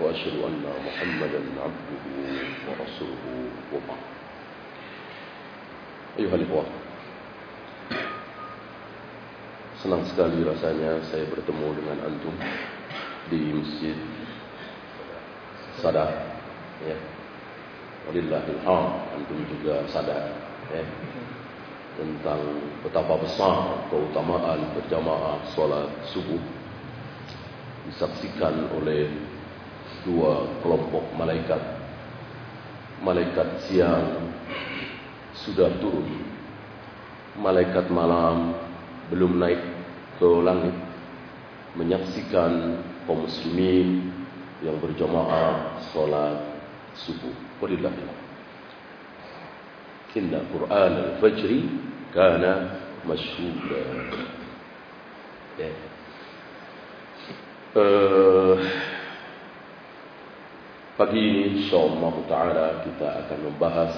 وأشهد أن محمدا عبده ورسوله وبعد أيها الإخوة Senang sekali rasanya saya bertemu dengan antum di masjid Sadar. Ya. Walillahilham, antum juga sadar ya. tentang betapa besar keutamaan berjamaah solat subuh disaksikan oleh dua kelompok malaikat. Malaikat siang sudah turun. Malaikat malam belum naik ke langit menyaksikan kaum muslimin yang berjamaah salat subuh. Walillahillah. Inna Quran al-Fajri kana masyhuda. Ya. Uh, pagi ini insyaallah taala kita akan membahas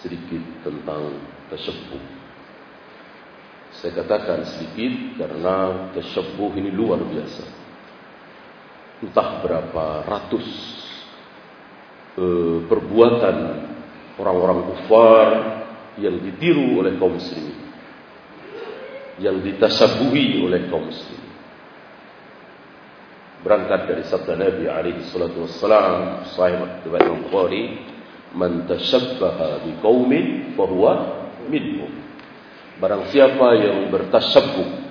sedikit tentang tasyabbuh. Saya katakan sedikit karena tasyabbuh ini luar biasa. Entah berapa ratus uh, perbuatan orang-orang kufar yang ditiru oleh kaum muslimin. Yang ditasabuhi oleh kaum muslimin. Berangkat dari sabda Nabi alaihi salatu wassalam, sahih riwayat Bukhari, "Man tashabbaha biqaumin fahuwa minhum." Barang siapa yang bertasabbuh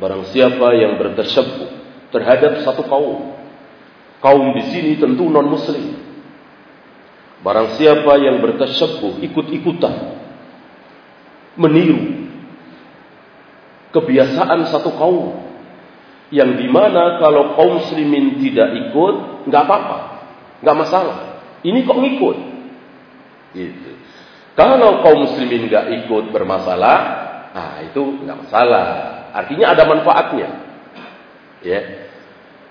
Barang siapa yang bertasabbuh terhadap satu kaum. Kaum di sini tentu non muslim. Barang siapa yang bertasabbuh ikut-ikutan meniru kebiasaan satu kaum yang di mana kalau kaum muslimin tidak ikut nggak apa-apa, nggak masalah. Ini kok ngikut? Gitu. Kalau kaum muslimin nggak ikut bermasalah, nah itu nggak masalah. Artinya ada manfaatnya. Ya,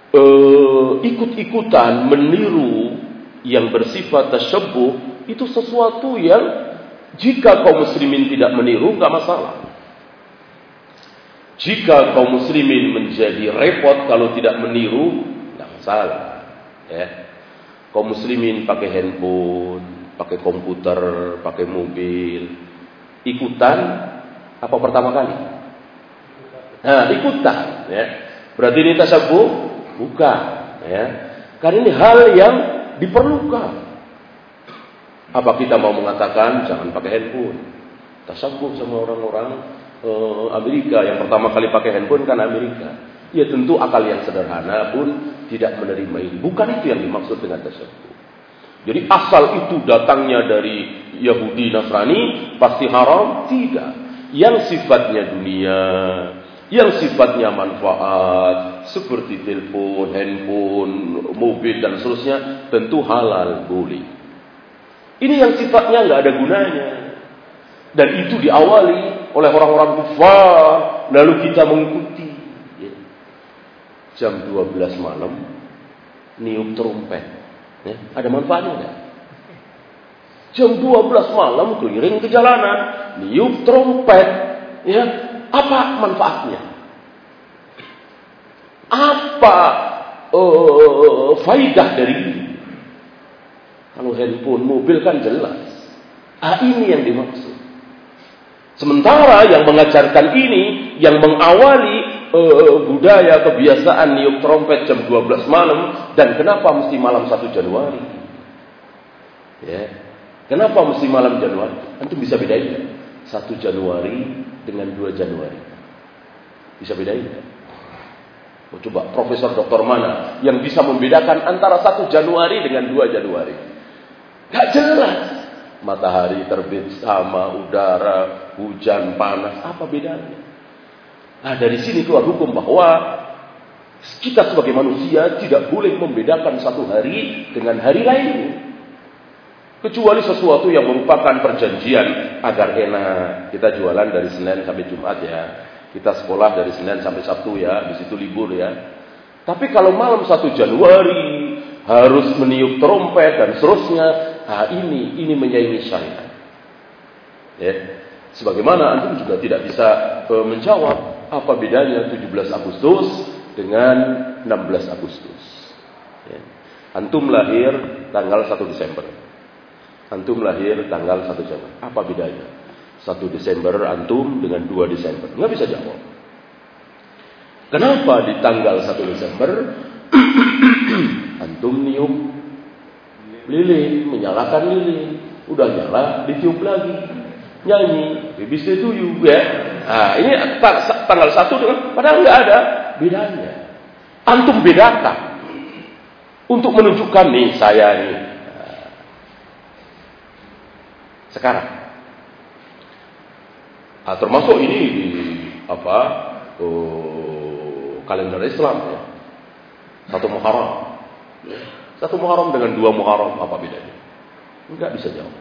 e, ikut-ikutan meniru yang bersifat tasyabuh itu sesuatu yang jika kaum muslimin tidak meniru nggak masalah. Jika kaum muslimin menjadi repot kalau tidak meniru, tidak masalah. Ya. Kaum muslimin pakai handphone, pakai komputer, pakai mobil, ikutan apa pertama kali? Nah, ikutan. Ya. Berarti ini tasabuh? Bukan. Ya. Karena ini hal yang diperlukan. Apa kita mau mengatakan jangan pakai handphone? Tasabuh sama orang-orang Amerika yang pertama kali pakai handphone kan Amerika. Ya tentu akal yang sederhana pun tidak menerima ini. Bukan itu yang dimaksud dengan tasabuh. Jadi asal itu datangnya dari Yahudi Nasrani pasti haram? Tidak. Yang sifatnya dunia, yang sifatnya manfaat seperti telepon, handphone, mobil dan seterusnya tentu halal boleh. Ini yang sifatnya nggak ada gunanya. Dan itu diawali oleh orang-orang kufar, lalu kita mengikuti. Ya. Jam 12 malam, niup trompet. Ya. Ada manfaatnya enggak? Jam 12 malam keliling ke jalanan, niup trompet. Ya. Apa manfaatnya? Apa uh, faidah dari ini? Kalau handphone, mobil kan jelas. Ah ini yang dimaksud. Sementara yang mengajarkan ini, yang mengawali uh, budaya kebiasaan niup trompet jam 12 malam, dan kenapa mesti malam 1 Januari? Ya, kenapa mesti malam Januari? Antum bisa bedain ya? 1 Januari dengan 2 Januari. Bisa bedain? Oh, coba profesor doktor mana yang bisa membedakan antara 1 Januari dengan 2 Januari? Gak jelas. Matahari terbit sama, udara, hujan, panas, apa bedanya? Nah dari sini keluar hukum bahwa Kita sebagai manusia tidak boleh membedakan satu hari dengan hari lain. Kecuali sesuatu yang merupakan perjanjian agar enak. Kita jualan dari Senin sampai Jumat ya. Kita sekolah dari Senin sampai Sabtu ya. Di situ libur ya. Tapi kalau malam 1 Januari harus meniup trompet dan seterusnya, nah ini ini menyaingi syariat. Ya. Sebagaimana antum juga tidak bisa e, menjawab apa bedanya 17 Agustus dengan 16 Agustus. Ya. Antum lahir tanggal 1 Desember. Antum lahir tanggal 1 Desember. Apa bedanya? 1 Desember antum dengan 2 Desember. Nggak bisa jawab. Kenapa di tanggal 1 Desember antum niup lilin, menyalakan lilin, udah nyala ditiup lagi, nyanyi, bibis tuyu ya. Nah, ini tanggal 1 dengan padahal nggak ada bedanya. Antum bedakan untuk menunjukkan nih saya nih. Sekarang, nah, termasuk ini di apa? Oh, kalender Islam ya. Satu Muharram. Satu Muharram dengan dua Muharram apa bedanya? Enggak bisa jawab.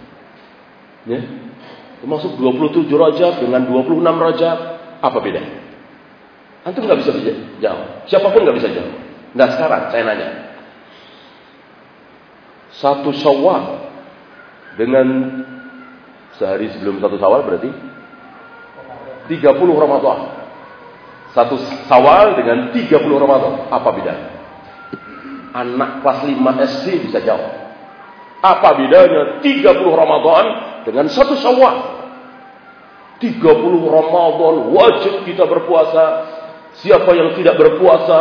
Ya. Termasuk 27 Rajab dengan 26 Rajab apa bedanya? Antum nggak bisa jawab. Siapa pun nggak bisa jawab. Nah sekarang saya nanya. Satu Syawal dengan sehari sebelum satu Syawal berarti 30 Ramadan. Satu sawal dengan 30 Ramadan. Apa bedanya? Anak kelas 5 SD bisa jawab. Apa bedanya 30 Ramadan dengan satu sawal? 30 Ramadan wajib kita berpuasa. Siapa yang tidak berpuasa,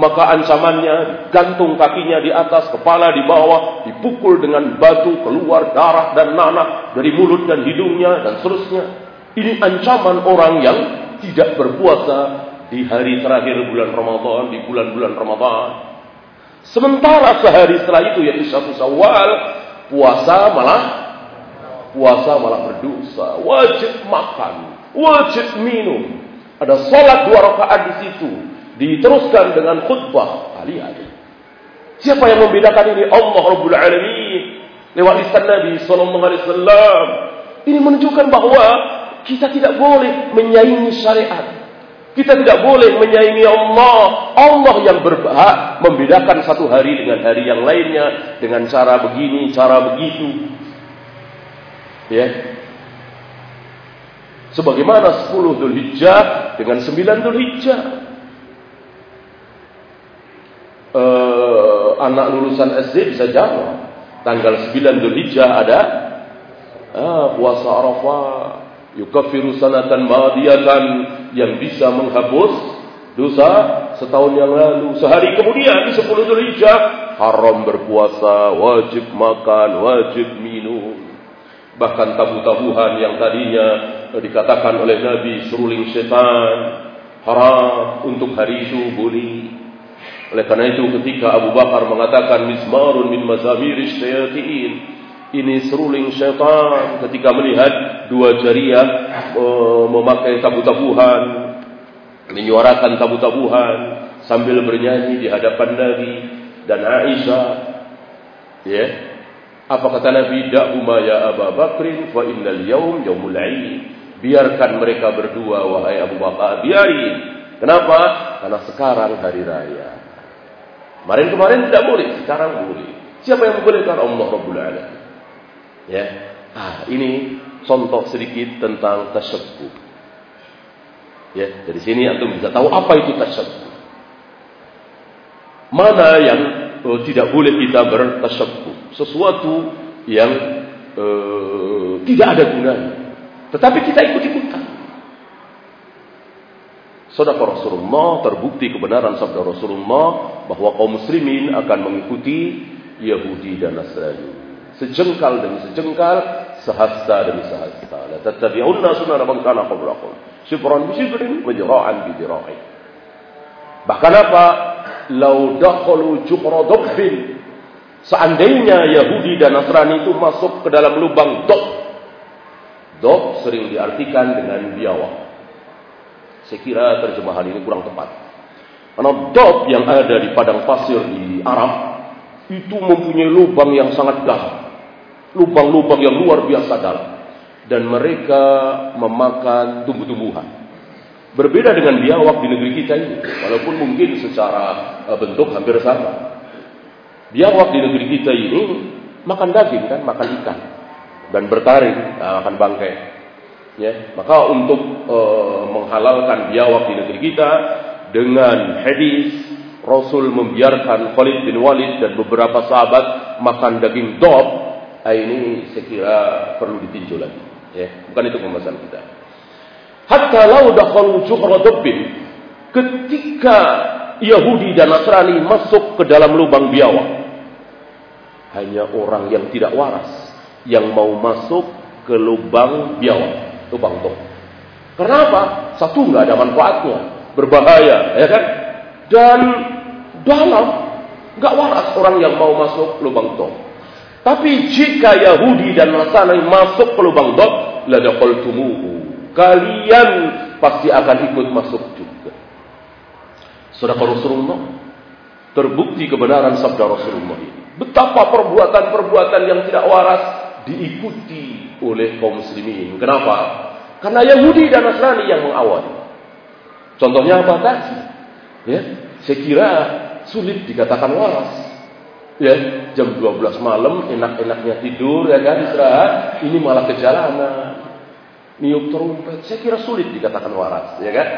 maka ancamannya gantung kakinya di atas, kepala di bawah, dipukul dengan batu, keluar darah dan nanah dari mulut dan hidungnya dan seterusnya. Ini ancaman orang yang tidak berpuasa di hari terakhir bulan Ramadan, di bulan-bulan Ramadan. Sementara sehari setelah itu yaitu satu Syawal, puasa malah puasa malah berdosa, wajib makan, wajib minum. Ada sholat dua rakaat di situ, diteruskan dengan khutbah. Ali-ali. Siapa yang membedakan ini? Allah Rabbul Alamin. Lewat lisan Nabi Sallallahu Alaihi Wasallam. Ini menunjukkan bahwa kita tidak boleh menyaingi syariat. Kita tidak boleh menyaingi Allah. Allah yang berhak membedakan satu hari dengan hari yang lainnya dengan cara begini, cara begitu. Ya. Sebagaimana 10 Dzulhijjah dengan 9 Dzulhijjah. Uh, anak lulusan SD bisa jawab. Tanggal 9 Dzulhijjah ada uh, puasa Arafah yukaffiru sanatan madiyatan yang bisa menghapus dosa setahun yang lalu. Sehari kemudian di 10 Dzulhijjah haram berpuasa, wajib makan, wajib minum. Bahkan tabu-tabuhan yang tadinya dikatakan oleh Nabi seruling setan haram untuk hari itu boleh. Oleh karena itu ketika Abu Bakar mengatakan mismarun min mazamir syayatin ini seruling syaitan ketika melihat dua jariah uh, memakai tabu-tabuhan, menyuarakan tabu-tabuhan sambil bernyanyi di hadapan Nabi dan Aisyah. Ya. Apa kata Nabi? Da'uma ya Abu Bakrin fa innal yaum yaumul 'aid. Biarkan mereka berdua wahai Abu Bakar, biarin. Kenapa? Karena sekarang hari raya. Kemarin-kemarin tidak boleh, sekarang boleh. Siapa yang membolehkan Allah Rabbul Alamin? Ya. Ah, ini contoh sedikit tentang tasyabbuh. Ya, dari sini antum bisa tahu apa itu tasyabbuh. Mana yang oh, tidak boleh kita bertasyabbuh, sesuatu yang uh, tidak ada gunanya. Tetapi kita ikut-ikutan. Saudara Rasulullah terbukti kebenaran sabda Rasulullah bahwa kaum muslimin akan mengikuti Yahudi dan Nasrani sejengkal demi sejengkal, sehasta demi sehasta. La tattabi'unna sunana man kana qablakum. Shibran bi shibrin wa dira'an bi dira'in. Bahkan apa? Lau dakhalu juhra dabbin. Seandainya Yahudi dan Nasrani itu masuk ke dalam lubang dok. Dok sering diartikan dengan biawak. Saya kira terjemahan ini kurang tepat. Karena dot yang ada di padang pasir di Arab itu mempunyai lubang yang sangat dalam. Lubang-lubang yang luar biasa dalam. Dan mereka memakan tumbuh-tumbuhan. Berbeda dengan biawak di negeri kita ini. Walaupun mungkin secara eh, bentuk hampir sama. Biawak di negeri kita ini makan daging kan, makan ikan. Dan bertaring, nah, makan bangkai. Ya, maka untuk e, menghalalkan biawak di negeri kita dengan hadis Rasul membiarkan Khalid bin Walid dan beberapa sahabat makan daging dob, ah, ini saya kira perlu ditinjau lagi. Ya, bukan itu pembahasan kita. Hatta lau dakhalu juhra ketika Yahudi dan Nasrani masuk ke dalam lubang biawak, hanya orang yang tidak waras yang mau masuk ke lubang biawak, lubang dob. Kenapa? Satu nggak ada manfaatnya, berbahaya, ya kan? Dan dalam nggak waras orang yang mau masuk lubang dob. Tapi jika Yahudi dan Nasrani masuk ke lubang dob, ladaqaltumuhu. Kalian pasti akan ikut masuk juga. Saudara Rasulullah terbukti kebenaran sabda Rasulullah ini. Betapa perbuatan-perbuatan yang tidak waras diikuti oleh kaum muslimin. Kenapa? Karena Yahudi dan Nasrani yang mengawali. Contohnya apa tadi? Ya, saya kira sulit dikatakan waras. Ya, jam 12 malam enak-enaknya tidur ya kan istirahat, ini malah ke jalanan. Niup terumpet, saya kira sulit dikatakan waras, ya kan?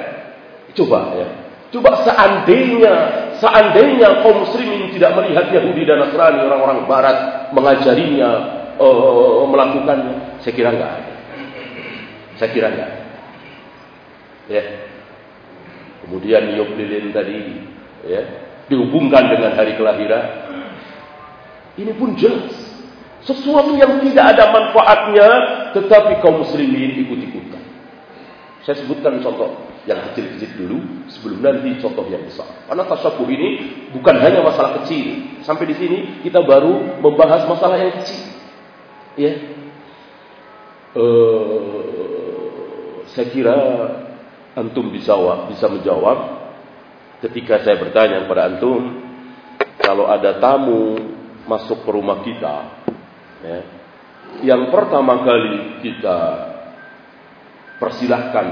Coba ya. Coba seandainya seandainya kaum muslimin tidak melihat Yahudi dan Nasrani orang-orang barat mengajarinya uh, melakukannya, saya kira enggak. Saya kira enggak. Ya. Kemudian niup lilin tadi ya, dihubungkan dengan hari kelahiran. Ini pun jelas. Sesuatu yang tidak ada manfaatnya, tetapi kaum muslimin ikut-ikutan. Saya sebutkan contoh yang kecil-kecil dulu, sebelum nanti contoh yang besar. Karena tasawuf ini bukan hanya masalah kecil. Sampai di sini kita baru membahas masalah yang kecil. Ya. Uh, saya kira antum bisa bisa menjawab ketika saya bertanya kepada antum, kalau ada tamu masuk ke rumah kita, ya, yang pertama kali kita persilahkan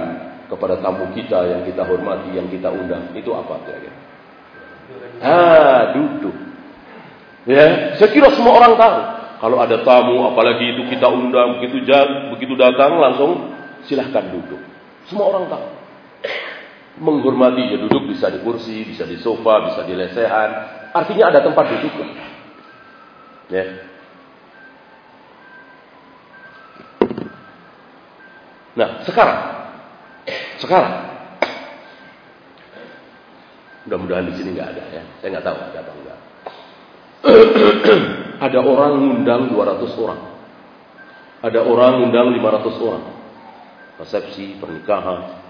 kepada tamu kita yang kita hormati, yang kita undang, itu apa kira-kira? Ah, duduk. Ya, saya kira semua orang tahu. Kalau ada tamu, apalagi itu kita undang, begitu jam, begitu datang langsung silahkan duduk. Semua orang tahu menghormati ya duduk bisa di kursi, bisa di sofa, bisa di lesehan. Artinya ada tempat duduk. Ya. Nah, sekarang sekarang mudah-mudahan di sini nggak ada ya. Saya nggak tahu ada apa enggak. ada orang ngundang 200 orang. Ada orang ngundang 500 orang. Resepsi, pernikahan,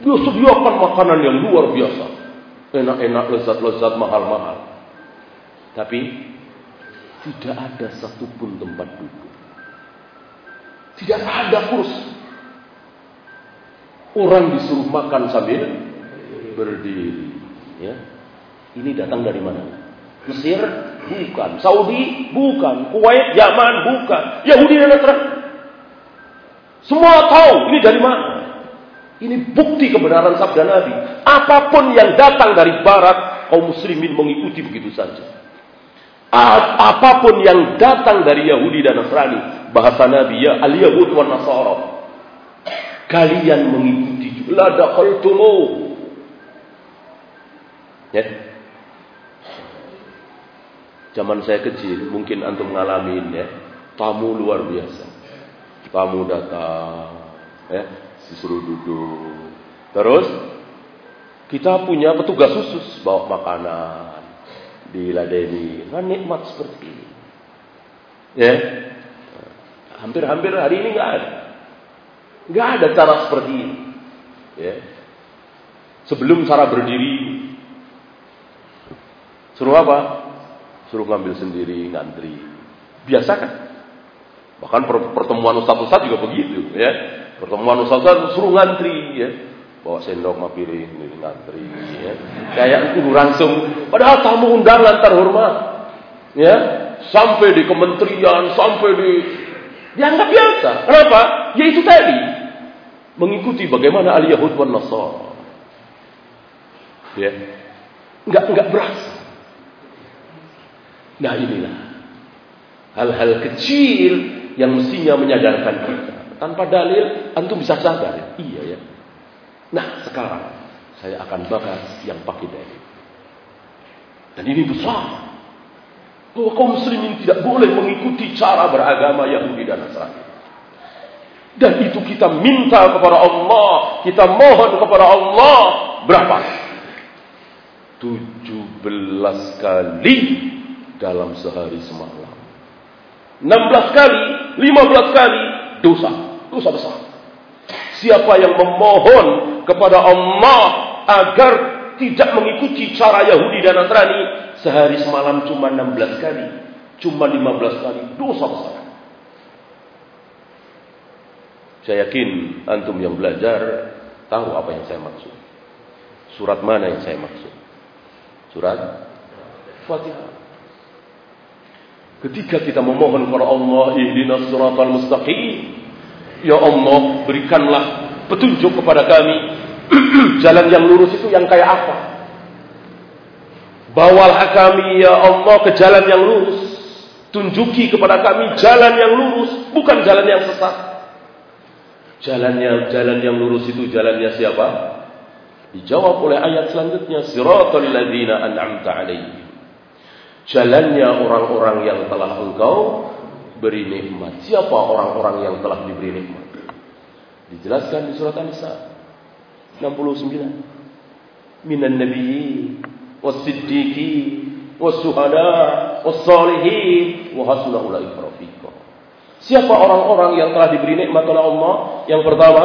dia sediakan makanan yang luar biasa. Enak-enak, lezat-lezat, mahal-mahal. Tapi tidak ada satupun tempat duduk. Tidak ada kursi. Orang disuruh makan sambil berdiri. Ya. Ini datang dari mana? Mesir? Bukan. Saudi? Bukan. Kuwait? Yaman? Bukan. Yahudi dan Nasrani? Semua tahu ini dari mana? Ini bukti kebenaran sabda Nabi. Apa pun yang datang dari barat, kaum muslimin mengikuti begitu saja. Apa pun yang datang dari Yahudi dan Nasrani, bahasa Nabi ya al-Yahud wa Nasara. Kalian mengikuti. La dakhaltumu. Ya. Zaman saya kecil, mungkin antum ngalamin ya. Tamu luar biasa. Tamu datang, ya disuruh duduk. Terus kita punya petugas khusus bawa makanan diladeni. Kan nikmat seperti ini. Ya. Hampir-hampir hari ini nggak ada. Nggak ada cara seperti ini. Ya. Sebelum cara berdiri suruh apa? Suruh ngambil sendiri, ngantri. Biasa kan? Bahkan pertemuan ustaz-ustaz juga begitu, ya. Pertemuan ustaz suruh ngantri ya. Bawa sendok ini ngantri ya. Kayak kudu langsung padahal tamu undangan terhormat. Ya, sampai di kementerian, sampai di dianggap biasa. Kenapa? Ya itu tadi mengikuti bagaimana al Yahud wan Nasara. Ya. Enggak enggak berasa. Nah inilah hal-hal kecil yang mestinya menyadarkan kita. Tanpa dalil, antum bisa sadar. Iya ya. Nah sekarang saya akan bahas yang pakai dalil. Dan ini besar. Bahwa kaum muslimin tidak boleh mengikuti cara beragama Yahudi dan Nasrani. Dan itu kita minta kepada Allah, kita mohon kepada Allah berapa? 17 kali dalam sehari semalam. 16 kali, 15 kali dosa, dosa besar. Siapa yang memohon kepada Allah agar tidak mengikuti cara Yahudi dan Nasrani sehari semalam cuma 16 kali, cuma 15 kali, dosa besar. Saya yakin antum yang belajar tahu apa yang saya maksud. Surat mana yang saya maksud? Surat Fatihah. Ketika kita memohon kepada Allah, ihdinas siratal mustaqim. Ya Allah, berikanlah petunjuk kepada kami jalan yang lurus itu yang kayak apa? Bawalah kami ya Allah ke jalan yang lurus. Tunjuki kepada kami jalan yang lurus, bukan jalan yang sesat. Jalannya jalan yang lurus itu jalannya siapa? Dijawab oleh ayat selanjutnya, siratal ladzina an'amta 'alaihim. Jalannya orang-orang yang telah engkau beri nikmat. Siapa orang-orang yang telah diberi nikmat? Dijelaskan di surat An-Nisa 69. Minan nabiyyin was-siddiqin was-syuhada was-salihin wa hasuna ulaika rafiqa. Siapa orang-orang yang telah diberi nikmat oleh Allah? Yang pertama,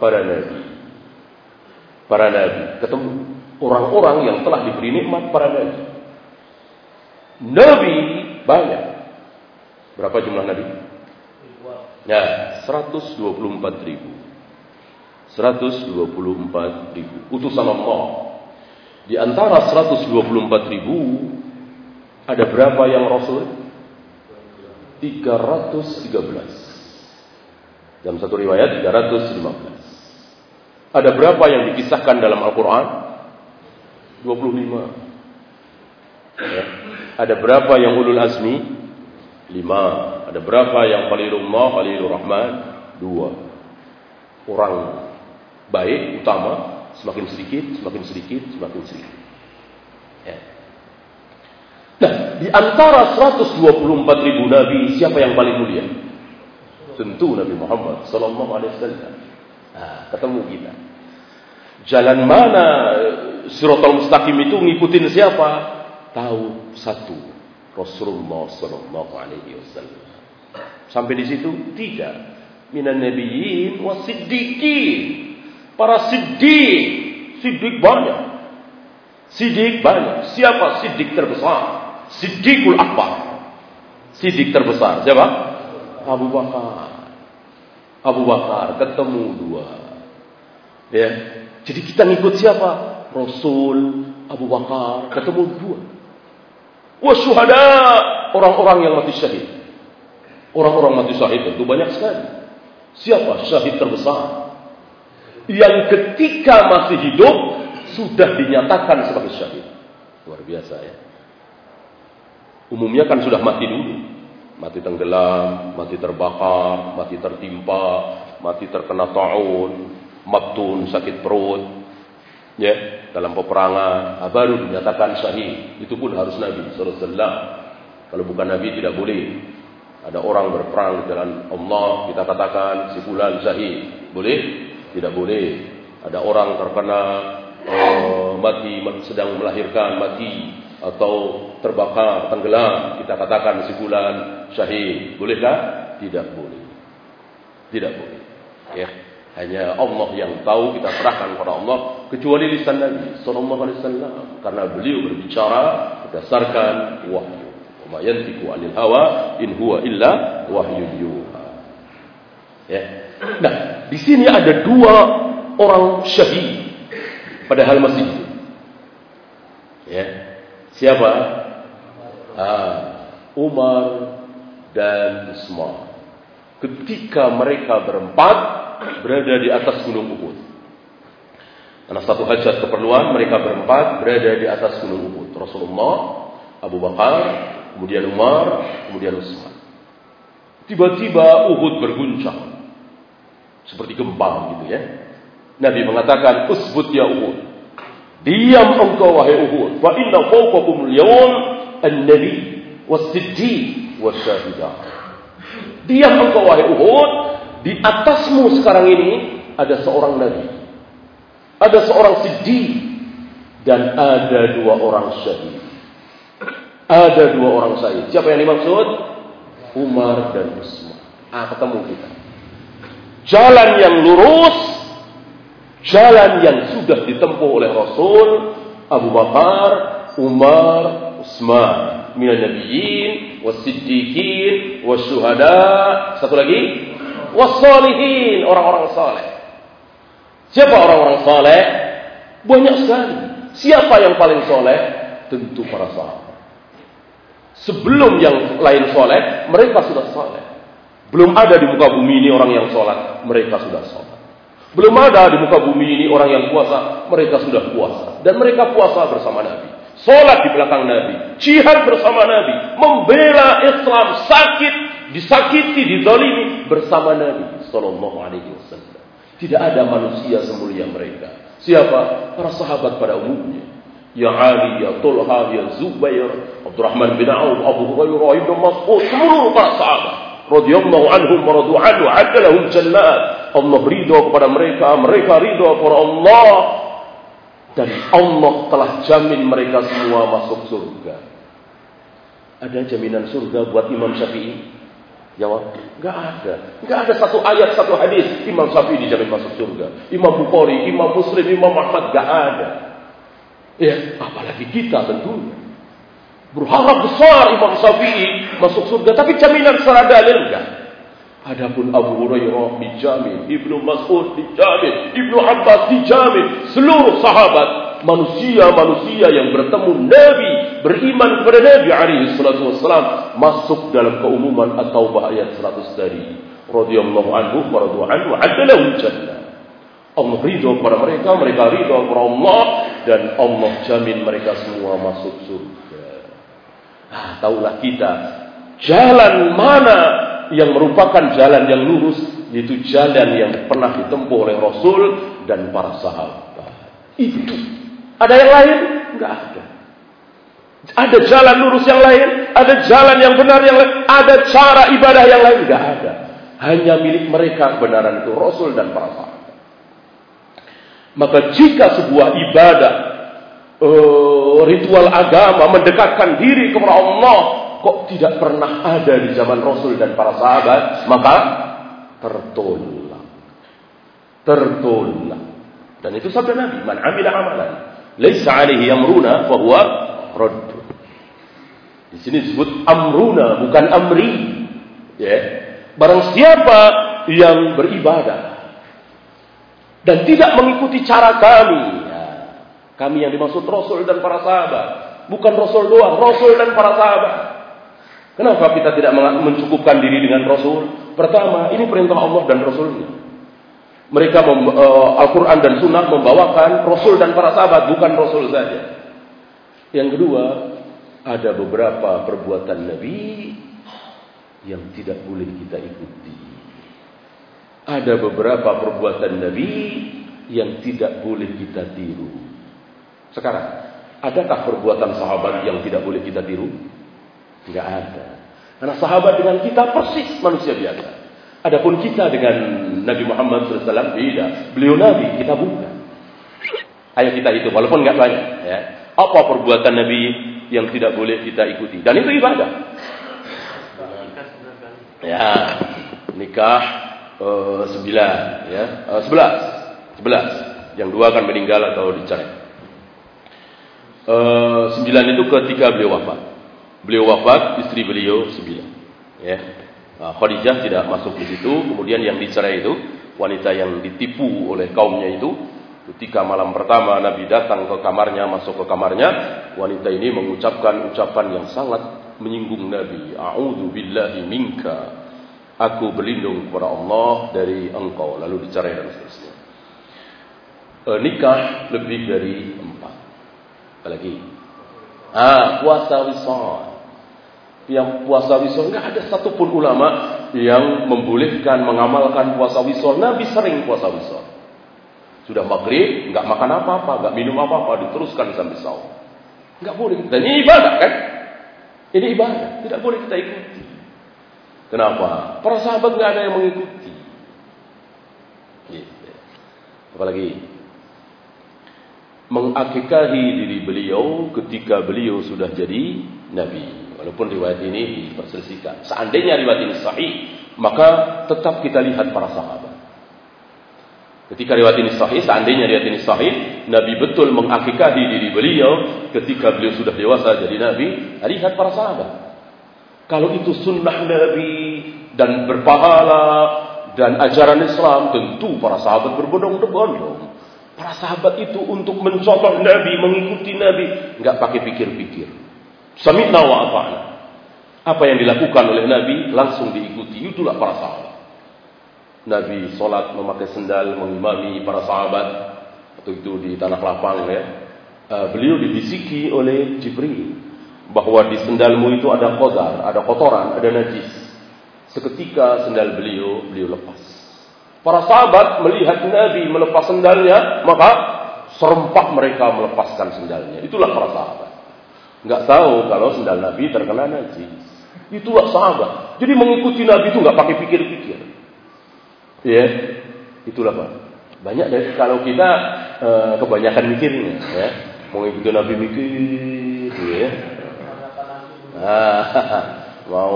para nabi. Para nabi, ketemu orang-orang yang telah diberi nikmat para nabi. Nabi banyak. Berapa jumlah nabi? Ya, 124 ribu. 124 ribu. Utusan Allah. Di antara 124 ribu, ada berapa yang Rasul? 313. Dalam satu riwayat 315. Ada berapa yang dikisahkan dalam Al-Quran? 25. Ya. Ada berapa yang ulul azmi? 5. Ada berapa yang Khalilullah, Khalilur Rahman? 2. Orang baik, utama, semakin sedikit, semakin sedikit, semakin sedikit. Ya. Nah, di antara 124 ribu nabi, siapa yang paling mulia? Tentu Nabi Muhammad sallallahu alaihi wasallam. Nah, ketemu kita. Jalan mana Siratal Mustaqim itu ngikutin siapa? Tahu satu, Rasulullah sallallahu alaihi wasallam. Sampai di situ tidak. Minan nabiyyin wasiddiqin. Para siddiq, siddiq banyak. Siddiq banyak. Siapa siddiq terbesar? Siddiqul Akbar. Siddiq terbesar. Siapa? Abu Bakar. Abu Bakar ketemu dua. Ya. Jadi kita ngikut siapa? Rasul Abu Bakar ketemu dua. Wasyuhada orang-orang yang mati syahid. Orang-orang mati syahid itu banyak sekali. Siapa syahid terbesar? Yang ketika masih hidup sudah dinyatakan sebagai syahid. Luar biasa ya. Umumnya kan sudah mati dulu. Mati tenggelam, mati terbakar, mati tertimpa, mati terkena taun, matun, sakit perut. Ya, dalam peperangan, ah, baru dinyatakan syahid. Itu pun harus Nabi sallallahu Kalau bukan Nabi tidak boleh. Ada orang berperang di jalan Allah, kita katakan si syahid. Boleh? Tidak boleh. Ada orang terkena uh, mati sedang melahirkan mati atau terbakar, tenggelam, kita katakan si bulan syahid. Bolehkah? Tidak boleh. Tidak boleh. Ya. Hanya Allah yang tahu kita serahkan kepada Allah kecuali lisan Nabi sallallahu alaihi wasallam karena beliau berbicara berdasarkan wahyu. Wa yantiqu 'anil hawa in huwa illa wahyu yuha. Ya. Nah, di sini ada dua orang syahid padahal masih hidup. Ya. Siapa? Ah, Umar dan Usman. Ketika mereka berempat berada di atas gunung Uhud. Karena satu hajat keperluan mereka berempat berada di atas gunung Uhud. Rasulullah, Abu Bakar, kemudian Umar, kemudian Utsman. Tiba-tiba Uhud berguncang. Seperti gempa gitu ya. Nabi mengatakan, "Usbut ya Uhud." Diam engkau wahai Uhud. Fa inna fawqakum al-yawm an-nabi was-siddiq was-syahidah. Diam engkau wahai Uhud, di atasmu sekarang ini ada seorang nabi. Ada seorang siddiq dan ada dua orang syahid. Ada dua orang syahid. Siapa yang dimaksud? Umar dan Utsman. Ah, ketemu kita. Jalan yang lurus, jalan yang sudah ditempuh oleh Rasul, Abu Bakar, Umar, Utsman, minal nabiyyin, was-siddiqin, was-syuhada, satu lagi, was-salihin, orang-orang saleh. Siapa orang-orang saleh? Banyak sekali. Siapa yang paling soleh? Tentu para sahabat. Sebelum yang lain soleh, mereka sudah soleh. Belum ada di muka bumi ini orang yang sholat, mereka sudah sholat. Belum ada di muka bumi ini orang yang puasa, mereka sudah puasa. Dan mereka puasa bersama Nabi. Sholat di belakang Nabi. Jihad bersama Nabi. Membela Islam sakit, disakiti, didolimi bersama Nabi. Sallallahu alaihi wasallam. Tidak ada manusia semulia mereka. Siapa? Para sahabat pada umumnya. Ya Ali, ya Tulha, ya Zubair, Abdurrahman bin Auf, Abu Hurairah, Ibnu Mas'ud, seluruh para sahabat radhiyallahu anhum wa radu anhu adalahum jannat. Allah ridha kepada mereka, mereka ridha kepada Allah dan Allah telah jamin mereka semua masuk surga. Ada jaminan surga buat Imam Syafi'i? Jawab, enggak ada. Enggak ada satu ayat, satu hadis Imam Syafi'i dijamin masuk surga. Imam Bukhari, Imam Muslim, Imam Ahmad enggak ada. Ya, apalagi kita tentunya. Berharap besar Imam Syafi'i masuk surga, tapi jaminan secara dalil enggak. Adapun Abu Hurairah dijamin, Ibnu Mas'ud dijamin, Ibnu Abbas dijamin, seluruh sahabat manusia-manusia yang bertemu Nabi, beriman kepada Nabi alaihi salatu wassalam masuk dalam keumuman atau ayat 100 tadi. Radhiyallahu anhu wa radu anhu adalahu jannah. Allah ridho kepada mereka, mereka ridho kepada Allah dan Allah jamin mereka semua masuk surga. Ah, taulah kita jalan mana yang merupakan jalan yang lurus yaitu jalan yang pernah ditempuh oleh Rasul dan para sahabat. Itu. Ada yang lain? Enggak ada. Ada jalan lurus yang lain, ada jalan yang benar yang lain, ada cara ibadah yang lain enggak ada. Hanya milik mereka kebenaran itu Rasul dan para sahabat. Maka jika sebuah ibadah, uh, ritual agama mendekatkan diri kepada Allah, kok tidak pernah ada di zaman Rasul dan para sahabat, maka tertolak. Tertolak. Dan itu sabda Nabi, man amila amalan, laisa alaihi amruna fahuwa radd. Di sini disebut amruna bukan amri. Ya. Barang siapa yang beribadah dan tidak mengikuti cara kami. Kami yang dimaksud Rasul dan para sahabat. Bukan Rasul doang, Rasul dan para sahabat. Kenapa kita tidak mencukupkan diri dengan Rasul? Pertama, ini perintah Allah dan Rasulnya. Mereka uh, Al-Quran dan Sunnah membawakan Rasul dan para sahabat, bukan Rasul saja. Yang kedua, ada beberapa perbuatan Nabi yang tidak boleh kita ikuti. Ada beberapa perbuatan Nabi yang tidak boleh kita tiru. Sekarang, adakah perbuatan sahabat yang tidak boleh kita tiru? Tidak ada. Karena sahabat dengan kita persis manusia biasa. Adapun kita dengan Nabi Muhammad SAW beda. Beliau Nabi, kita bukan. Ayo kita itu, walaupun nggak banyak. Ya. Apa perbuatan Nabi yang tidak boleh kita ikuti? Dan itu ibadah. Ya, nikah uh, sembilan, ya, uh, sebelas, sebelas. Yang dua akan meninggal atau dicerai. Uh, sembilan itu ketika beliau wafat. Beliau wafat, istri beliau sembilan. Ya. Nah, Khadijah tidak masuk di situ. Kemudian yang dicerai itu wanita yang ditipu oleh kaumnya itu. Ketika malam pertama Nabi datang ke kamarnya, masuk ke kamarnya, wanita ini mengucapkan ucapan yang sangat menyinggung Nabi. A'udzu billahi minka. Aku berlindung kepada Allah dari engkau. Lalu dicerai dan seterusnya. E, nikah lebih dari. Apalagi? Ah, puasa wisal. Yang puasa wisol nggak ada satupun ulama yang membolehkan mengamalkan puasa wisol. Nabi sering puasa wisol. Sudah maghrib, nggak makan apa-apa, nggak minum apa-apa, diteruskan sampai sahur. Nggak boleh. Dan ini ibadah kan? Ini ibadah, tidak boleh kita ikuti. Kenapa? Para sahabat nggak ada yang mengikuti. Gitu. Apalagi mengakikahi diri beliau ketika beliau sudah jadi nabi. Walaupun riwayat ini diperselisihkan. Seandainya riwayat ini sahih, maka tetap kita lihat para sahabat. Ketika riwayat ini sahih, seandainya riwayat ini sahih, Nabi betul mengakikahi diri beliau ketika beliau sudah dewasa jadi Nabi, lihat para sahabat. Kalau itu sunnah Nabi dan berpahala dan ajaran Islam, tentu para sahabat berbondong-bondong. Para sahabat itu untuk mencontoh Nabi, mengikuti Nabi, nggak pakai pikir-pikir. Sami'na wa ata'na. Apa yang dilakukan oleh Nabi langsung diikuti. Itulah para sahabat. Nabi solat memakai sendal mengimami para sahabat. Waktu itu di tanah lapang ya. Uh, beliau dibisiki oleh Jibril bahwa di sendalmu itu ada ada kotoran, ada najis. Seketika sendal beliau beliau lepas. Para sahabat melihat Nabi melepas sendalnya, maka serempak mereka melepaskan sendalnya. Itulah para sahabat nggak tahu kalau sendal Nabi terkena najis. Itulah sahabat. Jadi mengikuti Nabi itu nggak pakai pikir-pikir. Ya, itulah pak. Banyak dari kalau kita e, kebanyakan mikirnya, ya, mengikuti Nabi mikir, ya. Ah, mau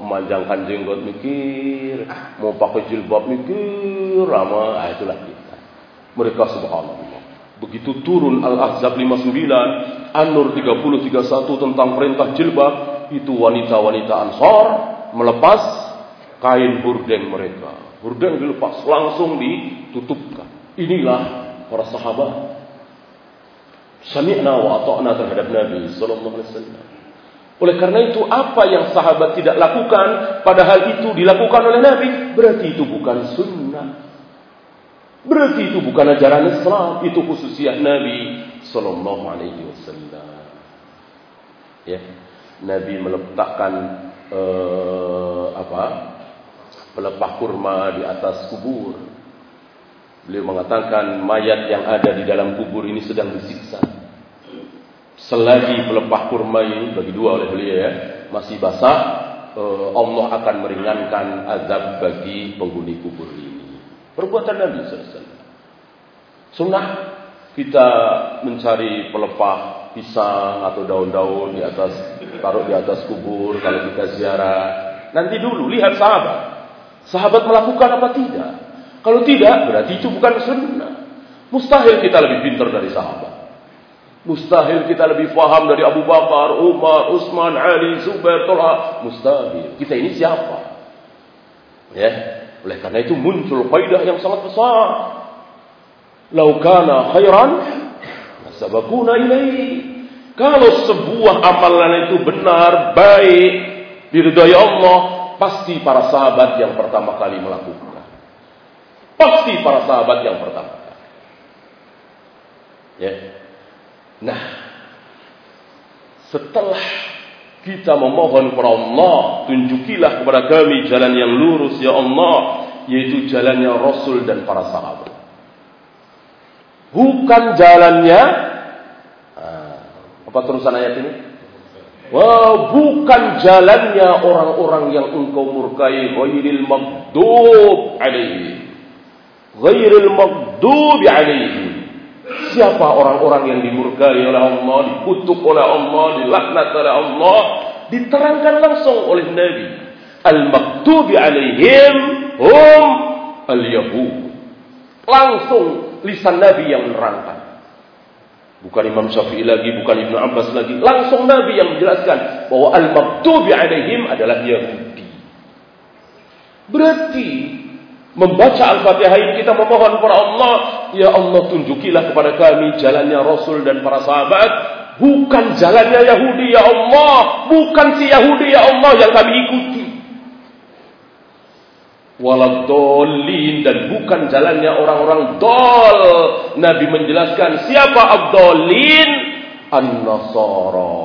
memanjangkan jenggot mikir, mau pakai jilbab mikir, lama, ah itulah kita. Mereka subhanallah. Begitu turun Al-Ahzab 59, An-Nur 30 31 tentang perintah jilbab, itu wanita-wanita Ansor melepas kain hurdeng mereka. Hurdeng dilepas langsung ditutupkan. Inilah para sahabat. Sami'na wa ata'na terhadap Nabi sallallahu alaihi wasallam. Oleh karena itu apa yang sahabat tidak lakukan padahal itu dilakukan oleh Nabi berarti itu bukan sunnah. Berarti itu bukan ajaran Islam, itu khususnya Nabi sallallahu alaihi wasallam. Ya. Nabi meletakkan uh, apa? pelepah kurma di atas kubur. Beliau mengatakan mayat yang ada di dalam kubur ini sedang disiksa. Selagi pelepah kurma ini bagi dua oleh beliau ya, masih basah, uh, Allah akan meringankan azab bagi penghuni kubur ini. Perbuatan Nabi SAW. Sunnah kita mencari pelepah pisang atau daun-daun di atas taruh di atas kubur kalau kita ziarah. Nanti dulu lihat sahabat. Sahabat melakukan apa tidak? Kalau tidak berarti itu bukan sunnah. Mustahil kita lebih pintar dari sahabat. Mustahil kita lebih faham dari Abu Bakar, Umar, Utsman, Ali, Zubair, Tolha. Mustahil. Kita ini siapa? Ya, oleh karena itu muncul kaidah yang sangat besar. Laukana khairan sabakuna ilaih. Kalau sebuah amalan itu benar, baik, diridhai Allah, pasti para sahabat yang pertama kali melakukan. Pasti para sahabat yang pertama kali. Ya. Nah, setelah kita memohon kepada Allah, tunjukilah kepada kami jalan yang lurus ya Allah, yaitu jalannya Rasul dan para sahabat. Bukan jalannya ah, apa terusan ayat ini? Wah, bukan jalannya orang-orang yang engkau murkai ghairil maghdub alaihi. Ghairil maghdub alaihi. Siapa orang-orang yang dimurkai oleh Allah, dikutuk oleh Allah, dilaknat oleh Allah, diterangkan langsung oleh Nabi. Al-maktubi alaihim hum al-yahud. Langsung lisan Nabi yang menerangkan. Bukan Imam Syafi'i lagi, bukan Ibnu Abbas lagi. Langsung Nabi yang menjelaskan bahwa al-maktubi alaihim adalah Yahudi. Berarti Membaca Al-Fatihah ini kita memohon kepada Allah, ya Allah tunjukilah kepada kami jalannya Rasul dan para sahabat, bukan jalannya Yahudi ya Allah, bukan si Yahudi ya Allah yang kami ikuti. Waladolin dan bukan jalannya orang-orang dol. Nabi menjelaskan siapa abdolin an-nasara.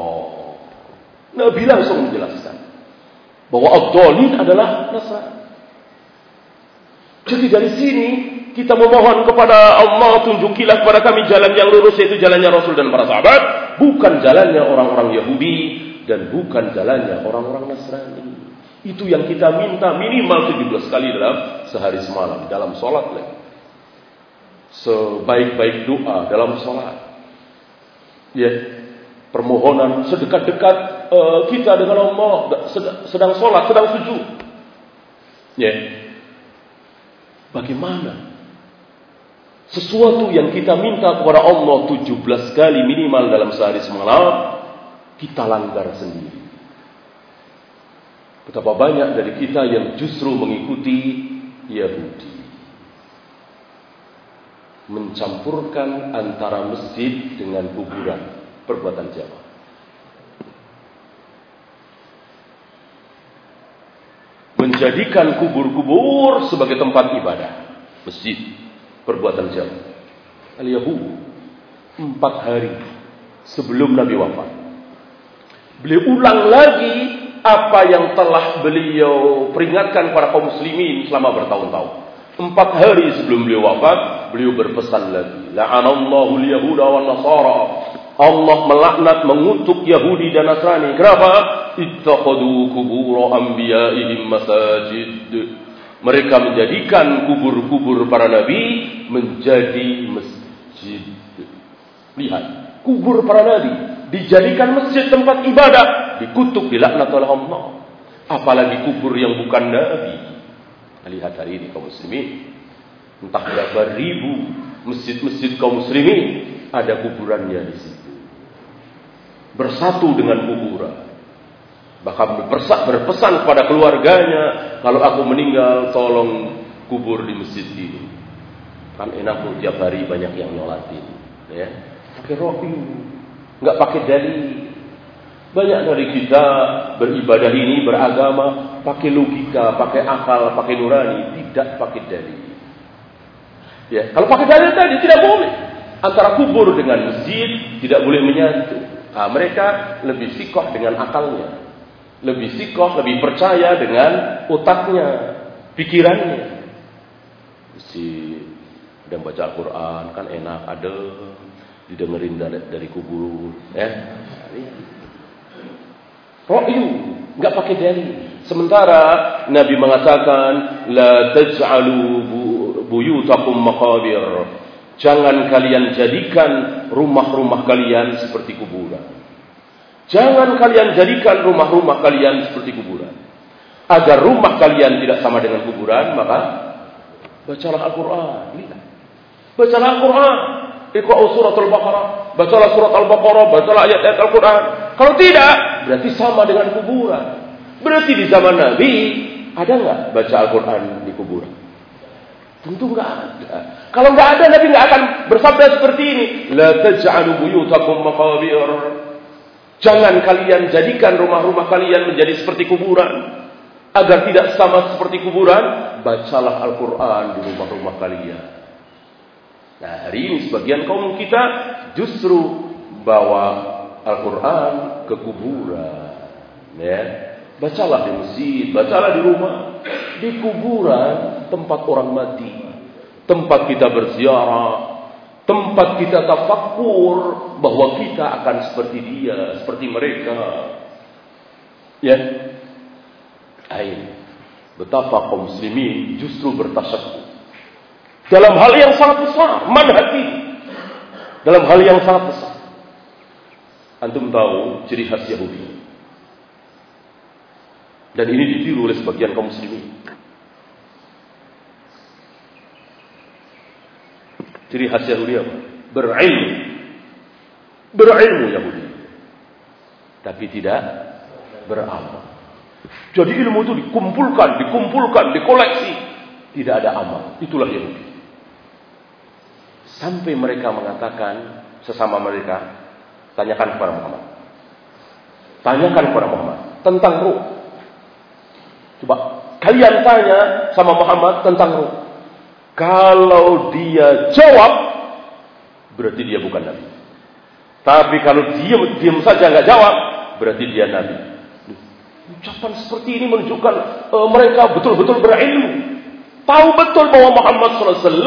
Nabi langsung menjelaskan bahwa abdolin adalah nasara. Jadi dari sini kita memohon kepada Allah tunjukilah kepada kami jalan yang lurus yaitu jalannya Rasul dan para sahabat, bukan jalannya orang-orang Yahudi dan bukan jalannya orang-orang Nasrani. Itu yang kita minta minimal 17 kali dalam sehari semalam dalam sholat lagi. Sebaik-baik doa dalam sholat. Ya, permohonan sedekat-dekat uh, kita dengan Allah sedang sholat, sedang sujud. Ya, Bagaimana? Sesuatu yang kita minta kepada Allah 17 kali minimal dalam sehari semalam, kita langgar sendiri. Betapa banyak dari kita yang justru mengikuti Yahudi. Mencampurkan antara masjid dengan kuburan. Perbuatan Jawa. Menjadikan kubur-kubur sebagai tempat ibadah. Masjid, perbuatan jam. Al-Yahud, empat hari sebelum Nabi wafat. Beliau ulang lagi apa yang telah beliau peringatkan para kaum muslimin selama bertahun-tahun. Empat hari sebelum beliau wafat, beliau berpesan lagi. La'anallahu al-yahuda wa nasara Allah melaknat mengutuk Yahudi dan Nasrani. Kenapa? Ittakhadu kubur anbiya'ihim masajid. Mereka menjadikan kubur-kubur para nabi menjadi masjid. Lihat, kubur para nabi dijadikan masjid tempat ibadah, dikutuk dilaknat oleh Allah. Apalagi kubur yang bukan nabi. Lihat hari ini kaum muslimin. Entah berapa ribu masjid-masjid kaum muslimin ada kuburannya di situ bersatu dengan kuburan. Bahkan berpesan, berpesan kepada keluarganya, kalau aku meninggal tolong kubur di masjid ini. Kan enak tuh tiap hari banyak yang nyolatin, ya. Pakai rohi, nggak pakai dalil. Banyak dari kita beribadah ini beragama pakai logika, pakai akal, pakai nurani, tidak pakai dalil. Ya, kalau pakai dalil tadi tidak boleh. Antara kubur dengan masjid tidak boleh menyatu. Nah, mereka lebih sikoh dengan akalnya. Lebih sikoh, lebih percaya dengan otaknya, pikirannya. Si sedang baca Al-Quran kan enak, ada didengerin dari, dari kubur, ya. Ro'yu, nggak pakai dalil. Sementara Nabi mengatakan la taj'alu buyutakum maqabir Jangan kalian jadikan rumah-rumah kalian seperti kuburan. Jangan kalian jadikan rumah-rumah kalian seperti kuburan. Agar rumah kalian tidak sama dengan kuburan, maka bacalah Al-Quran. Bacalah Al-Quran. Iqra'u surat Al-Baqarah. Bacalah surat Al-Baqarah. Bacalah ayat-ayat Al-Quran. Kalau tidak, berarti sama dengan kuburan. Berarti di zaman Nabi, ada nggak baca Al-Quran di kuburan? Tentu nggak ada. Kalau nggak ada Nabi nggak akan bersabda seperti ini. La taj'alu buyutakum maqabir. Jangan kalian jadikan rumah-rumah kalian menjadi seperti kuburan. Agar tidak sama seperti kuburan, bacalah Al-Quran di rumah-rumah kalian. Nah hari ini sebagian kaum kita justru bawa Al-Quran ke kuburan. Ya. Bacalah di masjid, bacalah di rumah. Di kuburan tempat orang mati. Tempat kita berziarah. Tempat kita tafakur bahwa kita akan seperti dia, seperti mereka. Ya. Ain. Betapa kaum muslimin justru bertasyakku. Dalam hal yang sangat besar, manhati. Dalam hal yang sangat besar. Antum tahu ciri khas Yahudi. Dan ini ditiru oleh sebagian kaum muslimin. Ciri khas Yahudi apa? Berilmu. Berilmu Yahudi. Tapi tidak beramal. Jadi ilmu itu dikumpulkan, dikumpulkan, dikoleksi. tidak ada amal. Itulah Yahudi. Sampai mereka mengatakan sesama mereka, tanyakan kepada Muhammad. Tanyakan kepada Muhammad tentang ruh. Coba kalian tanya sama Muhammad tentang ruh. Kalau dia jawab, berarti dia bukan nabi. Tapi kalau dia diam saja nggak jawab, berarti dia nabi. Ucapan seperti ini menunjukkan uh, mereka betul-betul berilmu. Tahu betul bahwa Muhammad SAW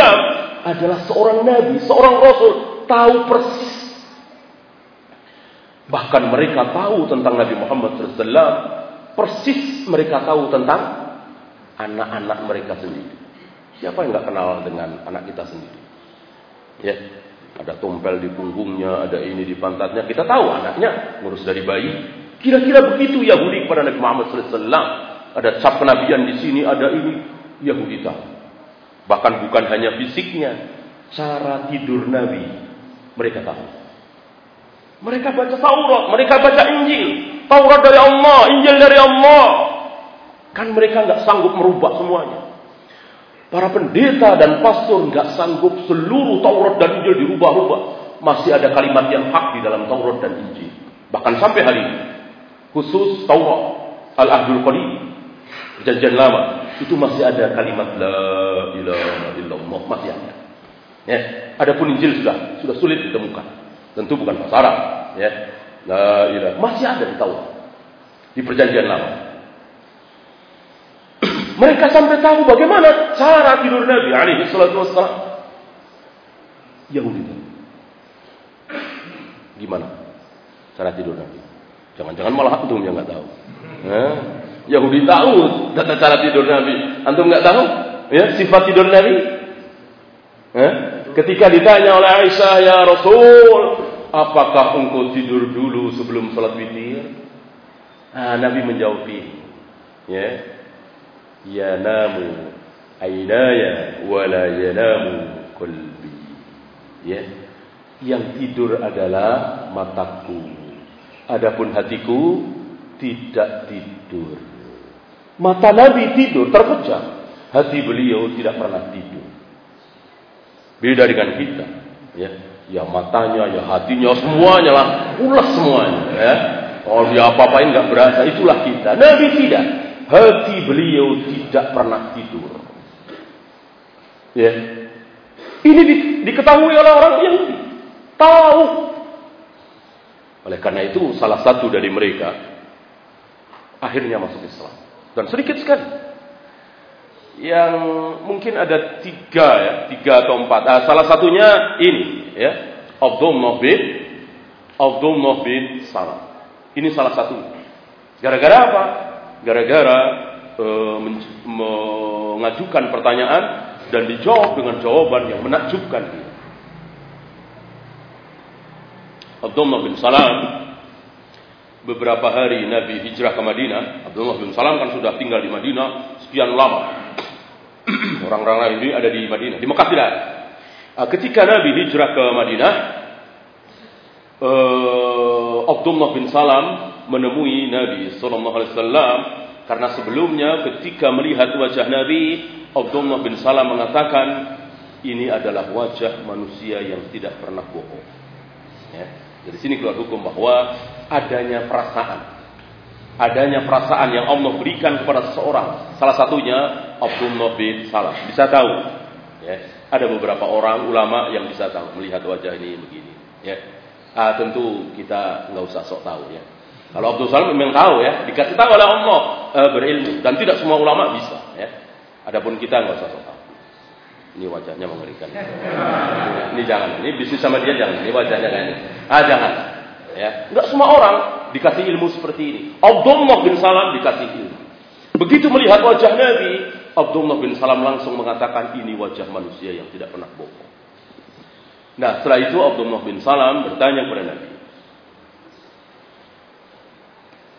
adalah seorang nabi, seorang rasul. Tahu persis. Bahkan mereka tahu tentang Nabi Muhammad SAW. Persis mereka tahu tentang anak-anak mereka sendiri. Siapa yang nggak kenal dengan anak kita sendiri? Ya, ada tompel di punggungnya, ada ini di pantatnya. Kita tahu anaknya ngurus dari bayi. Kira-kira begitu Yahudi kepada Nabi Muhammad SAW. Ada cap kenabian di sini, ada ini. Yahudi tahu. Bahkan bukan hanya fisiknya, cara tidur Nabi mereka tahu. Mereka baca Taurat, mereka baca Injil. Taurat dari Allah, Injil dari Allah. Kan mereka nggak sanggup merubah semuanya. Para pendeta dan pastor nggak sanggup seluruh Taurat dan Injil dirubah-rubah. Masih ada kalimat yang hak di dalam Taurat dan Injil. Bahkan sampai hari ini. Khusus Taurat Al-Ahdul Qadim perjanjian lama. Itu masih ada kalimat la ilaha illallah. Masih ada. Ya. Adapun Injil sudah sudah sulit ditemukan. Tentu bukan bahasa Arab ya. La ilaha. Masih ada di Taurat. Di perjanjian lama mereka sampai tahu bagaimana cara tidur Nabi alaihi salatu wassalam Yahudi gimana cara tidur Nabi Jangan-jangan malah antum yang nggak tahu. Eh? Yahudi tahu tata cara tidur Nabi. Antum nggak tahu? Ya, sifat tidur Nabi? Eh? Ketika ditanya oleh Aisyah, ya Rasul, apakah engkau tidur dulu sebelum salat witir? Ah, Nabi menjawab. Ya. Ya namu ainaya wala yanamu qalbi. Ya. Yang tidur adalah mataku Adapun hatiku tidak tidur. Mata Nabi tidur terpejam. Hati beliau tidak pernah tidur. Beda dengan kita, ya. Ya matanya, ya hatinya, semuanya lah, ulas semuanya, ya. Kalau dia apa-apain nggak berasa, itulah kita. Nabi tidak. Hati beliau tidak pernah tidur. Ya. Ini di, diketahui oleh orang yang tahu oleh karena itu salah satu dari mereka akhirnya masuk Islam. Dan sedikit sekali. Yang mungkin ada tiga ya, tiga atau empat. Nah, salah satunya ini ya, Abdullah bin Abdullah bin Salam. Ini salah satu. Gara-gara apa? Gara-gara e, mengajukan pertanyaan dan dijawab dengan jawaban yang menakjubkan. Abdullah bin Salam beberapa hari Nabi hijrah ke Madinah. Abdullah bin Salam kan sudah tinggal di Madinah sekian lama. Orang-orang lain ini ada di Madinah. Di Mekah tidak. Ah, ketika Nabi hijrah ke Madinah, uh, Abdullah bin Salam menemui Nabi Sallallahu Alaihi Wasallam karena sebelumnya ketika melihat wajah Nabi, Abdullah bin Salam mengatakan ini adalah wajah manusia yang tidak pernah bohong. Ya. Dari sini keluar hukum bahwa adanya perasaan. Adanya perasaan yang Allah berikan kepada seseorang. Salah satunya Abdullah bin Salam. Bisa tahu. Ya. Ada beberapa orang ulama yang bisa tahu melihat wajah ini begini. Ya. Ah, tentu kita nggak usah sok tahu ya. Kalau Abdul Salam memang tahu ya, dikasih tahu oleh Allah e, berilmu dan tidak semua ulama bisa ya. Adapun kita nggak usah sok tahu. Ini wajahnya mengerikan. Ini jangan. Ini bisnis sama dia jangan. Ini wajahnya kayak ini. Ah jangan. Ya, enggak semua orang dikasih ilmu seperti ini. Abdullah bin Salam dikasih ilmu. Begitu melihat wajah Nabi, Abdullah bin Salam langsung mengatakan ini wajah manusia yang tidak pernah bohong. Nah, setelah itu Abdullah bin Salam bertanya kepada Nabi.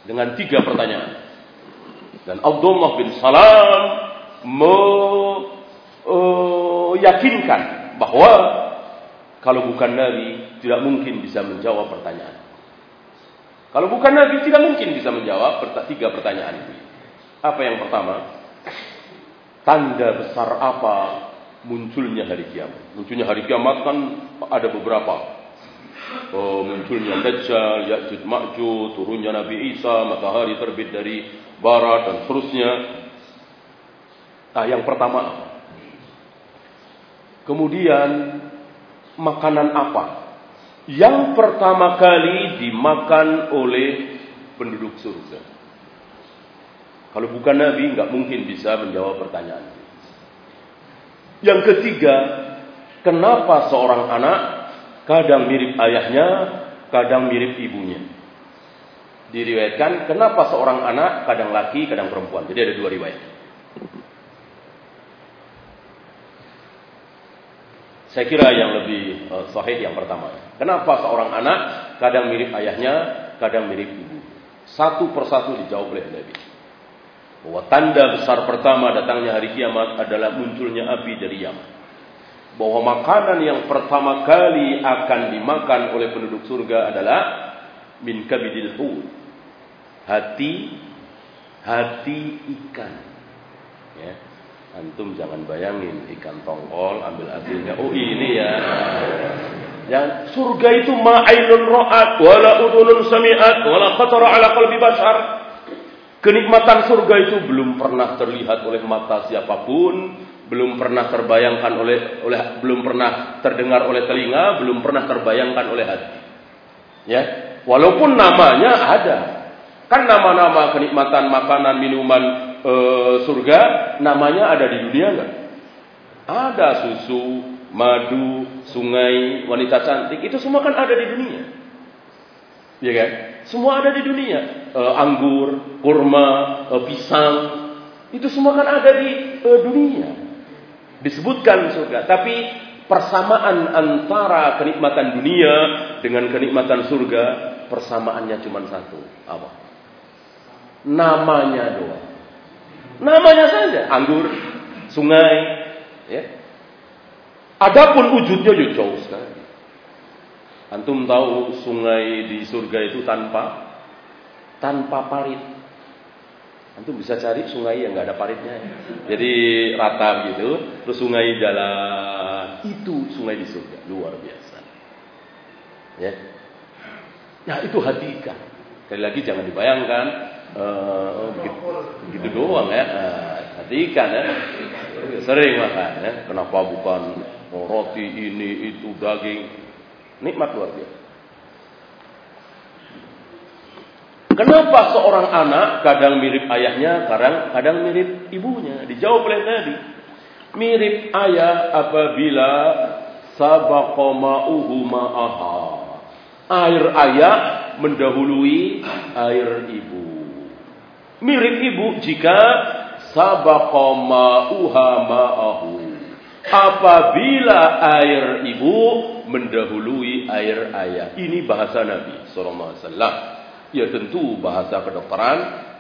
Dengan tiga pertanyaan. Dan Abdullah bin Salam me uh, yakinkan bahwa kalau bukan Nabi tidak mungkin bisa menjawab pertanyaan. Kalau bukan Nabi tidak mungkin bisa menjawab tiga pertanyaan itu. Apa yang pertama? tanda besar apa munculnya hari kiamat. Munculnya hari kiamat kan ada beberapa. Oh, munculnya Dajjal, Ya'juj Ma'juj, turunnya Nabi Isa, matahari terbit dari barat dan seterusnya. Nah, yang pertama Kemudian makanan apa yang pertama kali dimakan oleh penduduk surga? Kalau bukan Nabi, nggak mungkin bisa menjawab pertanyaan. Yang ketiga, kenapa seorang anak kadang mirip ayahnya, kadang mirip ibunya? Diriwayatkan, kenapa seorang anak kadang laki, kadang perempuan. Jadi ada dua riwayat. Saya kira yang lebih uh, sahih yang pertama. Kenapa seorang anak kadang mirip ayahnya, kadang mirip ibu? Satu persatu dijawab oleh Nabi. Bahwa tanda besar pertama datangnya hari kiamat adalah munculnya api dari Yaman. Bahwa makanan yang pertama kali akan dimakan oleh penduduk surga adalah min kabidil hud. Hati hati ikan. Ya. Antum jangan bayangin ikan tongkol ambil hasilnya. Oh ini ya. Yang surga itu ma'ainun ra'at wala udunun sami'at wala khatara ala qalbi bashar. Kenikmatan surga itu belum pernah terlihat oleh mata siapa pun, belum pernah terbayangkan oleh oleh belum pernah terdengar oleh telinga, belum pernah terbayangkan oleh hati. Ya, walaupun namanya ada. Kan nama-nama kenikmatan makanan, minuman e, surga namanya ada di dunia enggak? Ada susu, madu, sungai, wanita cantik, itu semua kan ada di dunia. Ya kan? Semua ada di dunia. E, anggur, kurma, e, pisang, itu semua kan ada di e, dunia. Disebutkan surga, tapi persamaan antara kenikmatan dunia dengan kenikmatan surga, persamaannya cuma satu. Apa? Namanya doang. Namanya saja, anggur, sungai, ya. Adapun wujudnya jauh sekali. Antum tahu sungai di surga itu tanpa tanpa parit. Antum bisa cari sungai yang nggak ada paritnya. Jadi rata gitu, terus sungai jalan. Itu sungai di surga, luar biasa. Ya. Nah, itu hati ikan. Sekali lagi jangan dibayangkan uh, begitu, doang ya. Uh, hati ikan ya. Sering makan ya. Kenapa bukan roti ini itu daging Nikmat luar biasa. Kenapa seorang anak kadang mirip ayahnya, kadang kadang mirip ibunya? Dijawab oleh Nabi. Mirip ayah apabila sabaqoma'uhu ma'aha. Air ayah mendahului air ibu. Mirip ibu jika sabaqoma'uha ma'ahu. Apabila air ibu mendahului air ayah. Ini bahasa Nabi SAW. Ya tentu bahasa kedokteran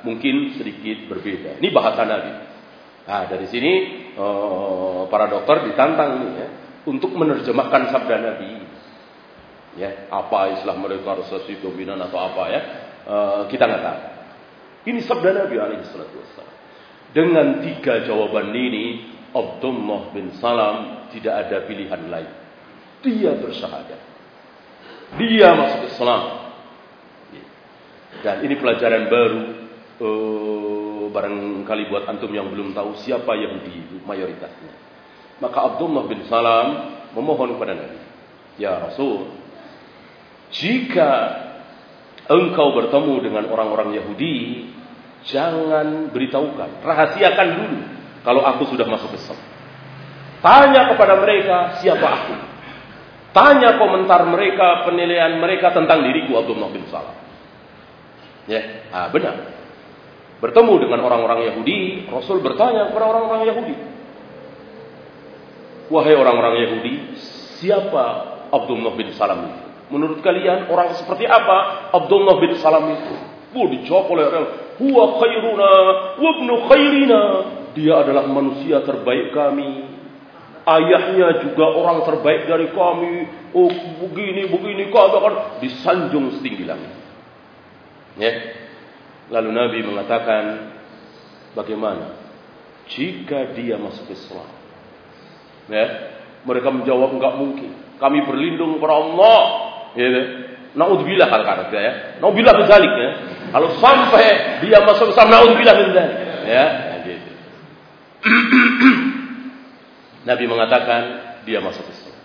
mungkin sedikit berbeda. Ini bahasa Nabi. Nah dari sini uh, para dokter ditantang ini ya untuk menerjemahkan sabda Nabi. Ya apa istilah mereka resesi dominan atau apa ya uh, kita nggak tahu. Ini sabda Nabi Alaihissalam. Dengan tiga jawaban ini Abdullah bin Salam tidak ada pilihan lain. Dia bersyahadat. Dia masuk Islam. Dan ini pelajaran baru uh, barangkali buat antum yang belum tahu siapa yang di mayoritasnya. Maka Abdullah bin Salam memohon kepada Nabi, "Ya Rasul, jika engkau bertemu dengan orang-orang Yahudi, jangan beritahukan, rahasiakan dulu kalau aku sudah masuk Islam. Tanya kepada mereka siapa aku. Tanya komentar mereka, penilaian mereka tentang diriku Abdullah bin Salam. Ya, ah, benar. Bertemu dengan orang-orang Yahudi, Rasul bertanya kepada orang-orang Yahudi. Wahai orang-orang Yahudi, siapa Abdullah bin Salam itu? Menurut kalian orang seperti apa Abdullah bin Salam itu? Oh, dijawab oleh orang, huwa khairuna wabnu khairina. Dia adalah manusia terbaik kami ayahnya juga orang terbaik dari kami. Oh begini begini katakan disanjung setinggi langit. Ya. Lalu Nabi mengatakan bagaimana jika dia masuk Islam. Ya, mereka menjawab enggak mungkin. Kami berlindung kepada Allah. Ya, Naudzubillah kata ya. Naudzubillah dzalik ya. Kalau sampai dia masuk Islam naudzubillah min Ya, gitu. Nabi mengatakan dia masuk Islam.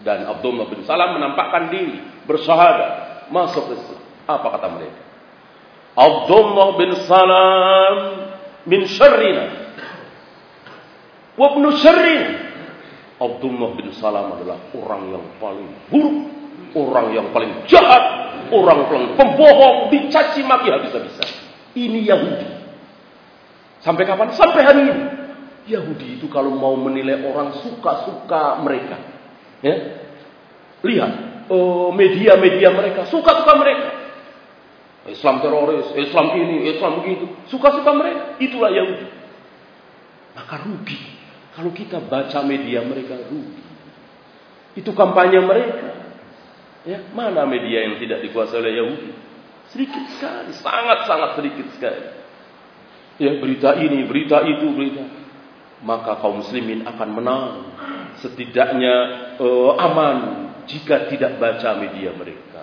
Dan Abdullah bin Salam menampakkan diri bersyahadat masuk Islam. Apa kata mereka? Abdullah bin Salam min syarrina. Wa ibnu syarrina. Abdullah bin Salam adalah orang yang paling buruk Orang yang paling jahat, orang paling pembohong, dicaci maki habis-habisan. Ini Yahudi. Sampai kapan? Sampai hari ini. Yahudi itu kalau mau menilai orang suka-suka mereka. Ya. Lihat eh, media-media uh, mereka, suka-suka mereka. Islam teroris, Islam ini, Islam begitu. Suka-suka mereka. Itulah Yahudi. Maka rugi. Kalau kita baca media mereka rugi. Itu kampanye mereka. Ya, mana media yang tidak dikuasai oleh Yahudi? Sedikit sekali, sangat-sangat sedikit sekali. Ya, berita ini, berita itu, berita. Maka kaum muslimin akan menang. Setidaknya uh, aman jika tidak baca media mereka.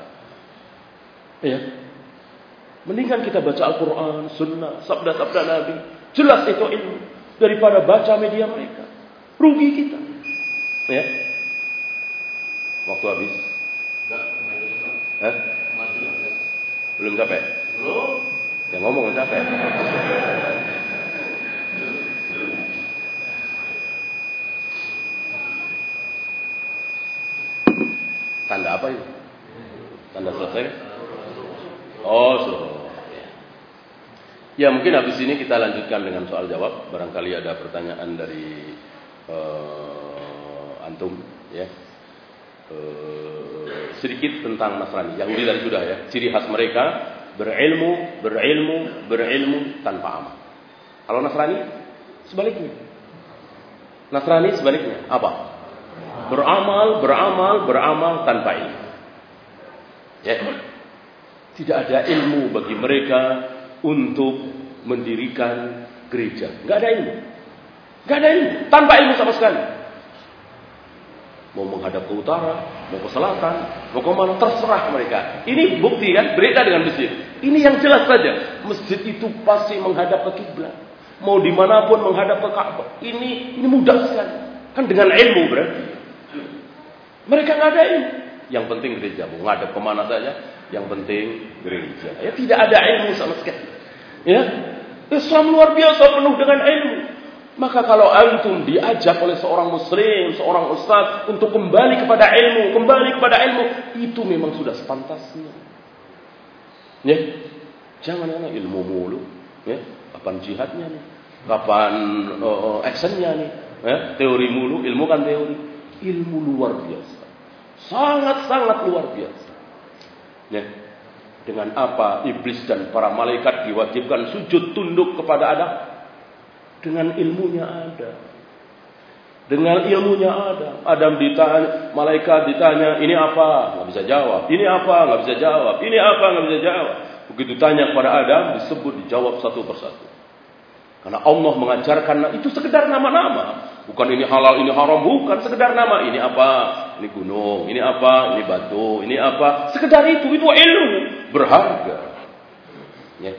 Ya. Mendingan kita baca Al-Quran, Sunnah, sabda-sabda Nabi. Jelas itu ilmu. Daripada baca media mereka. Rugi kita. Ya. Waktu habis. Hah? Belum capek? Belum. Yang ngomong capek. Tanda apa itu? Tanda selesai? Oh, sudah. Ya mungkin habis ini kita lanjutkan dengan soal jawab. Barangkali ada pertanyaan dari uh, antum, ya. Uh, sedikit tentang Nasrani. Yahudi tadi sudah ya. Ciri khas mereka berilmu, berilmu, berilmu tanpa amal. Kalau Nasrani sebaliknya. Nasrani sebaliknya apa? Beramal, beramal, beramal tanpa ilmu. Ya. Tidak ada ilmu bagi mereka untuk mendirikan gereja. Enggak ada ilmu. Enggak ada ilmu, tanpa ilmu sama sekali mau menghadap ke utara, mau ke selatan, mau ke mana terserah mereka. Ini bukti kan beda dengan masjid. Ini yang jelas saja. Masjid itu pasti menghadap ke kiblat. Mau di mana pun menghadap ke Ka'bah. Ini ini mudah sekali. Kan dengan ilmu berarti. Mereka nggak ada ilmu. Yang penting gereja mau menghadap ke mana saja. Yang penting gereja. Ya tidak ada ilmu sama sekali. Ya Islam luar biasa penuh dengan ilmu. Maka kalau antum diajak oleh seorang muslim, seorang ustaz untuk kembali kepada ilmu, kembali kepada ilmu, itu memang sudah sepantasnya. Ya. Jangan anak ilmu mulu, ya. Kapan jihadnya nih? Kapan uh, actionnya nih? Ya. Teori mulu, ilmu kan teori. Ilmu luar biasa. Sangat-sangat luar biasa. Ya. Dengan apa iblis dan para malaikat diwajibkan sujud tunduk kepada Adam? Dengan ilmunya ada. Dengan ilmunya ada. Adam ditanya, malaikat ditanya, ini apa? Nggak bisa jawab. Ini apa? Nggak bisa jawab. Ini apa? Nggak bisa jawab. Begitu tanya kepada Adam, disebut, dijawab satu persatu. Karena Allah mengajarkan, itu sekedar nama-nama. Bukan ini halal, ini haram. Bukan sekedar nama. Ini apa? Ini gunung. Ini apa? Ini batu. Ini apa? Sekedar itu. Itu ilmu. Berharga. Ya.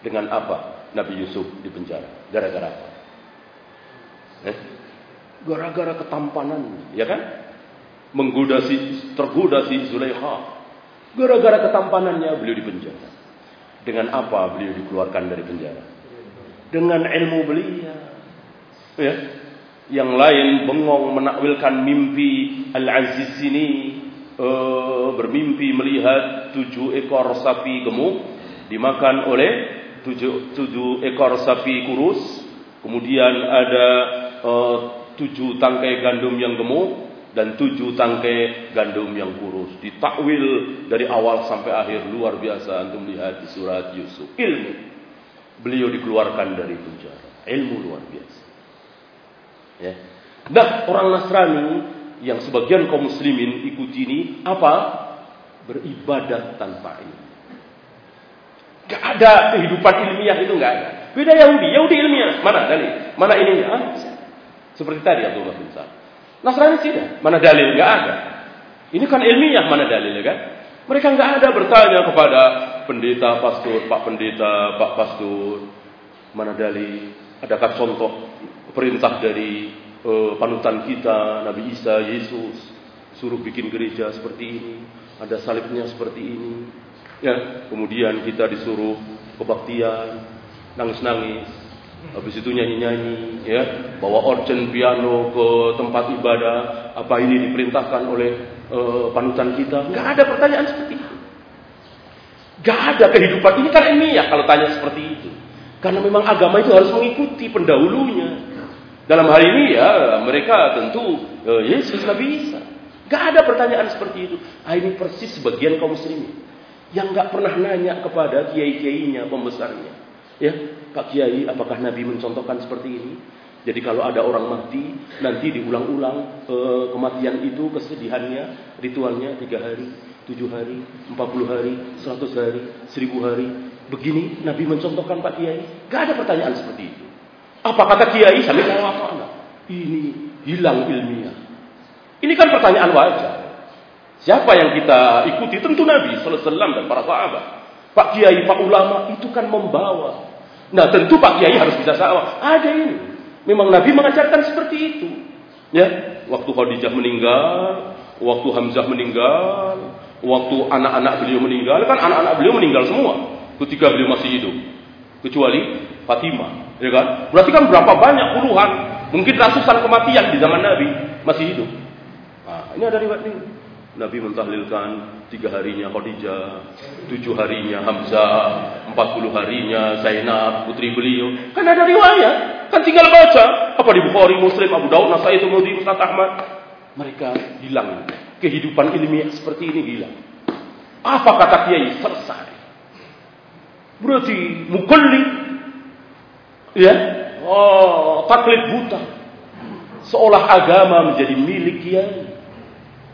Dengan apa? Nabi Yusuf di penjara. Gara-gara apa? Eh? Gara-gara ketampanan, ya kan? Menggoda si, tergoda si Zulaikha. Gara-gara ketampanannya beliau di penjara. Dengan apa beliau dikeluarkan dari penjara? Dengan ilmu beliau. Ya. Yang lain bengong menakwilkan mimpi Al-Aziz ini uh, bermimpi melihat tujuh ekor sapi gemuk dimakan oleh tujuh, tujuh ekor sapi kurus, kemudian ada uh, tujuh tangkai gandum yang gemuk dan tujuh tangkai gandum yang kurus. Ditakwil dari awal sampai akhir luar biasa antum lihat di surat Yusuf. Ilmu. Beliau dikeluarkan dari penjara. Ilmu luar biasa. Ya. Nah, orang Nasrani yang sebagian kaum muslimin ikuti ini apa? Beribadat tanpa ilmu. Gak ada kehidupan ilmiah itu gak ada. Beda Yahudi. Yahudi ilmiah. Mana dalil? Mana ininya? Ah, seperti tadi Abdullah bin Sa'ad. Nasrani tidak. Mana dalil? Enggak ada. Ini kan ilmiah mana dalilnya kan? Mereka enggak ada bertanya kepada pendeta, pastor, Pak pendeta, Pak pastor, mana dalil? Adakah contoh perintah dari uh, panutan kita, Nabi Isa, Yesus, suruh bikin gereja seperti ini, ada salibnya seperti ini. Ya, kemudian kita disuruh kebaktian, nangis-nangis, habis itu nyanyi-nyanyi, ya, bawa organ piano ke tempat ibadah. Apa ini diperintahkan oleh uh, panutan kita? Enggak ada pertanyaan seperti itu. Gak ada kehidupan ini kan ilmiah kalau tanya seperti itu. Karena memang agama itu harus mengikuti pendahulunya. Dalam hal ini ya mereka tentu uh, Yesus Nabi Isa. Gak ada pertanyaan seperti itu. Ah, ini persis sebagian kaum muslimin yang gak pernah nanya kepada kiai-kiainya, pembesarnya. Ya, Pak Kiai, apakah Nabi mencontohkan seperti ini? Jadi kalau ada orang mati, nanti diulang-ulang e, kematian itu, kesedihannya, ritualnya tiga hari, tujuh hari, empat puluh hari, seratus hari, seribu hari. Begini Nabi mencontohkan Pak Kiai. Gak ada pertanyaan seperti itu. Apa kata Kiai? Sambil apa Ini hilang ilmiah. Ini kan pertanyaan wajar. Siapa yang kita ikuti? Tentu Nabi Wasallam dan para sahabat. Pak Kiai, Pak Ulama itu kan membawa Nah tentu Pak Kiai harus bisa salah. Ada ini. Memang Nabi mengajarkan seperti itu. Ya, waktu Khadijah meninggal, waktu Hamzah meninggal, waktu anak-anak beliau meninggal, kan anak-anak beliau meninggal semua ketika beliau masih hidup. Kecuali Fatimah, ya kan? Berarti kan berapa banyak puluhan, mungkin ratusan kematian di zaman Nabi masih hidup. Nah, ini ada riwayat ini. Nabi mentahlilkan tiga harinya Khadijah, tujuh harinya Hamzah, empat puluh harinya Zainab, putri beliau. Kan ada riwayat, kan tinggal baca. Apa di Bukhari, Muslim, Abu Daud, Nasai, Tirmidzi, Musnad Ahmad. Mereka hilang. Kehidupan ilmiah seperti ini hilang. Apa kata Kiai? Selesai. Berarti mukallid. Ya. Oh, taklid buta. Seolah agama menjadi milik Kiai.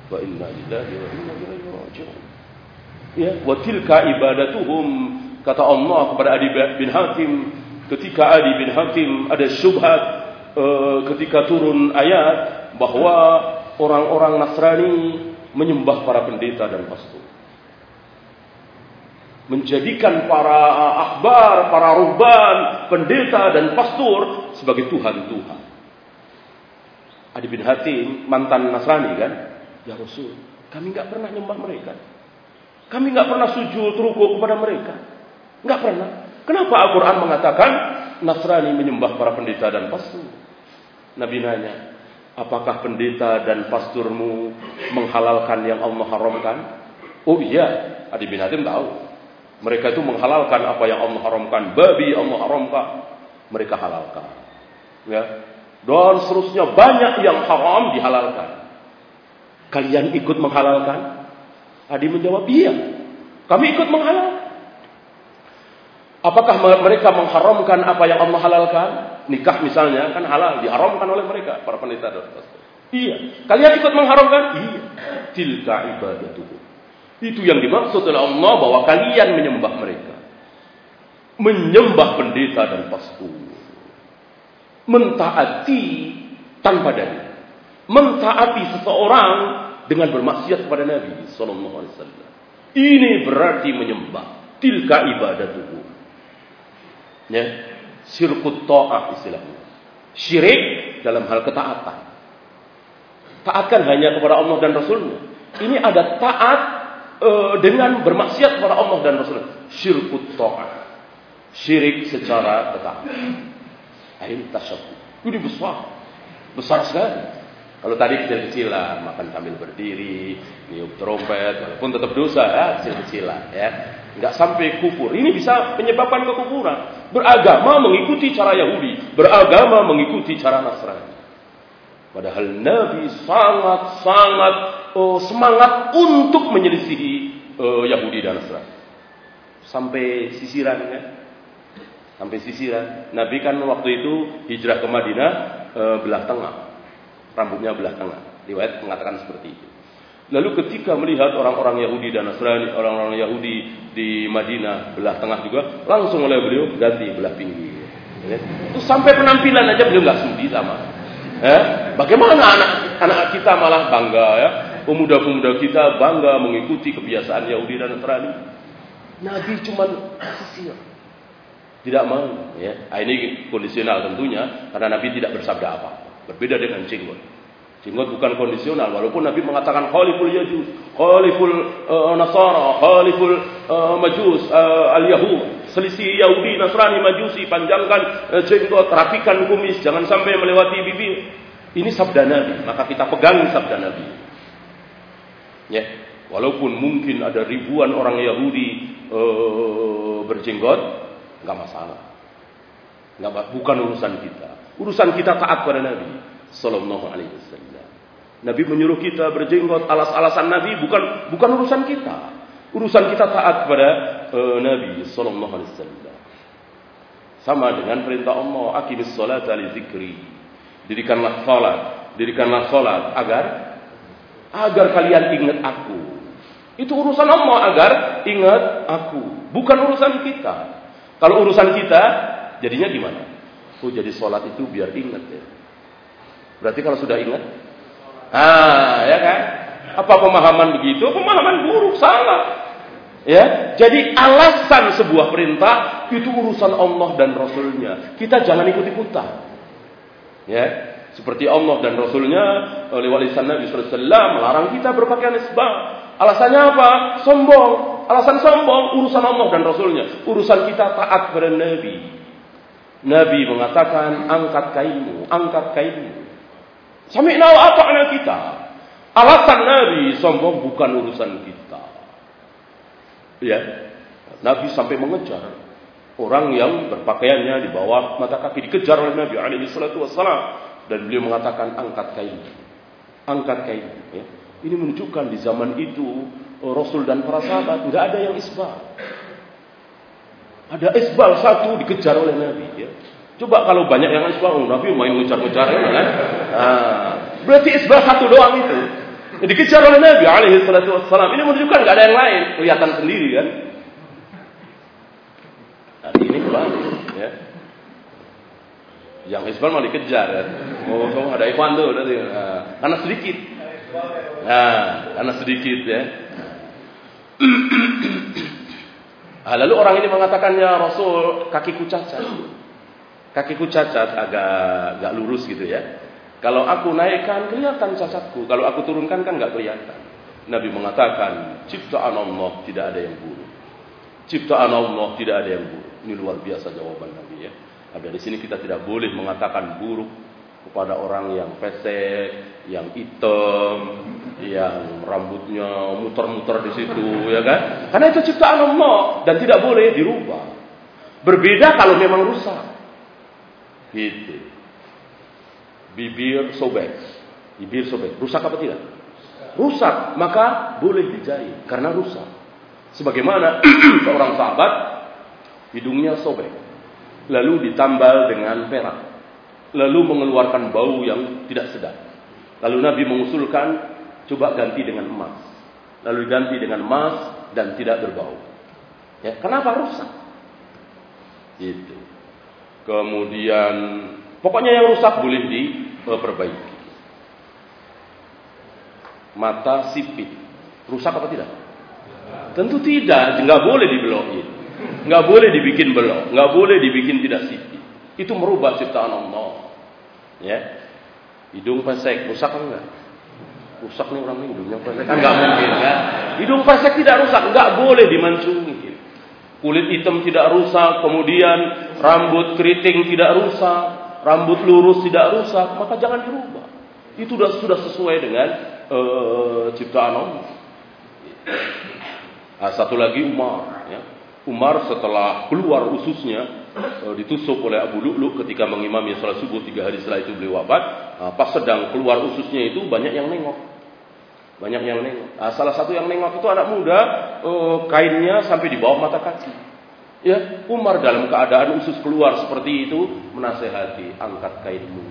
Wa inna lillahi wa inna ilaihi raji'un. Ya, wa tilka ibadatuhum kata Allah kepada Adi bin Hatim ketika Adi bin Hatim ada syubhat uh, ketika turun ayat bahwa orang-orang Nasrani menyembah para pendeta dan pastor. Menjadikan para akhbar, para ruban, pendeta dan pastor sebagai Tuhan-Tuhan. Adi bin Hatim mantan Nasrani kan? Ya Rasul, kami nggak pernah nyembah mereka. Kami nggak pernah sujud rukuk kepada mereka. Nggak pernah. Kenapa Al-Quran mengatakan Nasrani menyembah para pendeta dan pastor? Nabi nanya, apakah pendeta dan pasturmu menghalalkan yang Allah haramkan? Oh iya, Adi bin Hatim tahu. Mereka itu menghalalkan apa yang Allah haramkan. Babi Allah haramkan. Mereka halalkan. Ya. Dan seterusnya banyak yang haram dihalalkan. Kalian ikut menghalalkan? Adi menjawab, iya. Kami ikut menghalalkan. Apakah mereka mengharamkan apa yang Allah halalkan? Nikah misalnya kan halal, diharamkan oleh mereka para pendeta dan pastor. Iya. Kalian ikut mengharamkan? Iya. Tilka ibadatuhu. Itu yang dimaksud oleh Allah bahwa kalian menyembah mereka. Menyembah pendeta dan pastor. Mentaati tanpa dalil mentaati seseorang dengan bermaksiat kepada Nabi sallallahu alaihi wasallam. Ini berarti menyembah. Tilka ibadatuhu. Ya, syirkut ta'ah istilahnya. Syirik dalam hal ketaatan. Taatkan hanya kepada Allah dan Rasulnya. Ini ada taat uh, dengan bermaksiat kepada Allah dan Rasulnya. Syirkut ta'ah. Syirik secara ketaatan. Ini tasyabbuh. Ini besar. Besar sekali. Kalau tadi kecil-kecilan, makan sambil berdiri, niup trompet, walaupun tetap dosa ya, kecil-kecilan ya. Enggak sampai kufur. Ini bisa menyebabkan kekufuran. Beragama mengikuti cara Yahudi, beragama mengikuti cara Nasrani. Padahal Nabi sangat-sangat oh, semangat untuk menyelisihi oh, Yahudi dan Nasrani. Sampai sisiran kan? Sampai sisiran. Nabi kan waktu itu hijrah ke Madinah eh, belah tengah rambutnya belah tengah. Riwayat mengatakan seperti itu. Lalu ketika melihat orang-orang Yahudi dan Nasrani, orang-orang Yahudi di Madinah belah tengah juga, langsung oleh beliau ganti belah pinggir. Ya. Itu sampai penampilan aja beliau nggak sudi sama. Ya. Bagaimana anak anak kita malah bangga ya, pemuda-pemuda kita bangga mengikuti kebiasaan Yahudi dan Nasrani. Nabi cuma sisir. Tidak mau ya. Nah, ini kondisional tentunya karena Nabi tidak bersabda apa. Berbeda dengan jenggot. Jenggot bukan kondisional walaupun Nabi mengatakan khaliful yajus, khaliful uh, nasara, khaliful uh, majus, uh, al-yahud, selisih Yahudi, Nasrani, Majusi, panjangkan jenggot, rapikan kumis, jangan sampai melewati bibir. Ini sabda Nabi, maka kita pegang sabda Nabi. Ya, walaupun mungkin ada ribuan orang Yahudi uh, berjenggot, nggak masalah. Nggak, bukan urusan kita. Urusan kita taat pada Nabi sallallahu alaihi wasallam. Nabi menyuruh kita berjenggot, alas-alasan Nabi bukan bukan urusan kita. Urusan kita taat kepada uh, Nabi sallallahu alaihi wasallam. Sama dengan perintah Allah, aqimis salata li dzikri. Dirikanlah salat, dirikanlah salat agar agar kalian ingat aku. Itu urusan Allah agar ingat aku, bukan urusan kita. Kalau urusan kita, jadinya gimana? Oh jadi sholat itu biar ingat ya. Berarti kalau sudah ingat, ah ya kan? Apa pemahaman begitu? Pemahaman buruk salah. Ya, jadi alasan sebuah perintah itu urusan Allah dan Rasulnya. Kita jangan ikut ikutan. Ya, seperti Allah dan Rasulnya oleh walisan Nabi SAW melarang kita berpakaian isbah. Alasannya apa? Sombong. Alasan sombong urusan Allah dan Rasulnya. Urusan kita taat kepada Nabi. Nabi mengatakan angkat kainmu, angkat kainmu. Sami'na wa ata'na kita. Alasan Nabi sombong bukan urusan kita. Ya. Nabi sampai mengejar orang yang berpakaiannya di bawah mata kaki dikejar oleh Nabi alaihi salatu wassalam dan beliau mengatakan angkat kain. Angkat kain, ya. Ini menunjukkan di zaman itu Rasul dan para sahabat nggak ada yang isbal. Ada isbal satu dikejar oleh Nabi, ya. Coba kalau banyak yang isbal, oh, Nabi main ngejar-ngejar kan? Nah, berarti isbal satu doang itu. Dikejar oleh Nabi alaihi salatu wassalam. Ini menunjukkan nggak ada yang lain, kelihatan sendiri kan. Nah, ini kembali ya. Yang isbal mau dikejar kan. Oh, kamu ada ikhwan tuh nanti. Nah, karena sedikit. Nah, karena sedikit ya. Nah, lalu orang ini mengatakan ya Rasul kakiku cacat kakiku cacat agak agak lurus gitu ya. Kalau aku naikkan kelihatan cacatku, kalau aku turunkan kan nggak kelihatan. Nabi mengatakan ciptaan Allah tidak ada yang buruk. Ciptaan Allah tidak ada yang buruk. Ini luar biasa jawaban Nabi ya. Nah, dari sini kita tidak boleh mengatakan buruk kepada orang yang pesek, yang hitam, yang rambutnya muter-muter di situ, ya kan? Karena itu ciptaan Allah dan tidak boleh dirubah. Berbeda kalau memang rusak. Gitu. Bibir sobek. Bibir sobek. Rusak apa tidak? Rusak. Maka boleh dijahit. Karena rusak. Sebagaimana seorang sahabat. Hidungnya sobek. Lalu ditambal dengan perak. Lalu mengeluarkan bau yang tidak sedap. Lalu Nabi mengusulkan. Coba ganti dengan emas. Lalu diganti dengan emas. Dan tidak berbau. Ya, kenapa rusak? Itu. Kemudian pokoknya yang rusak boleh diperbaiki. Mata sipit. Rusak apa tidak? Tentu tidak, nggak boleh dibelokin. Nggak boleh dibikin belok, nggak boleh dibikin tidak sipit. Itu merubah ciptaan Allah. Ya. Hidung pesek rusak enggak? Rusak nih orang hidungnya pesek kan nggak mungkin kan? Hidung pesek tidak rusak, nggak boleh dimancungi kulit hitam tidak rusak, kemudian rambut keriting tidak rusak, rambut lurus tidak rusak, maka jangan dirubah. Itu sudah sudah sesuai dengan uh, ciptaan Allah. Nah, satu lagi Umar. Ya. Umar setelah keluar ususnya uh, ditusuk oleh Abu Lu'lu ketika mengimami sholat subuh tiga hari setelah itu beliau wafat. Uh, pas sedang keluar ususnya itu banyak yang nengok. Banyak yang nengok. Nah, salah satu yang nengok itu anak muda, uh, kainnya sampai di bawah mata kaki. Ya, Umar dalam keadaan usus keluar seperti itu menasehati, angkat kainmu.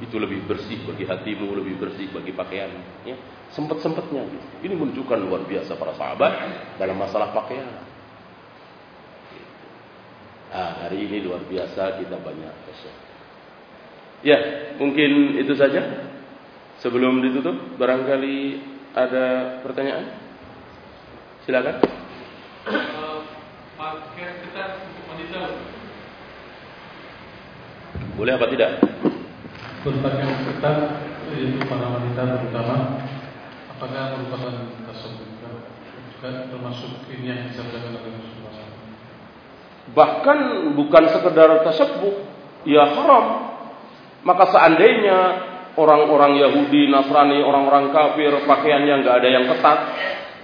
Itu lebih bersih bagi hatimu, lebih bersih bagi pakaian. Ya, sempet-sempetnya. Gitu. Ini menunjukkan luar biasa para sahabat dalam masalah pakaian. Ah, hari ini luar biasa kita banyak tasyahud. Ya, mungkin itu saja. Sebelum ditutup, barangkali ada pertanyaan? Silakan. Wanita. Boleh apa tidak? Berpakaian ketat yaitu para wanita terutama apakah merupakan tasawuf juga termasuk ini yang disabdakan oleh. Bahkan bukan sekedar tasabbuh, ya haram. Maka seandainya orang-orang Yahudi, Nasrani, orang-orang kafir pakaiannya nggak ada yang ketat,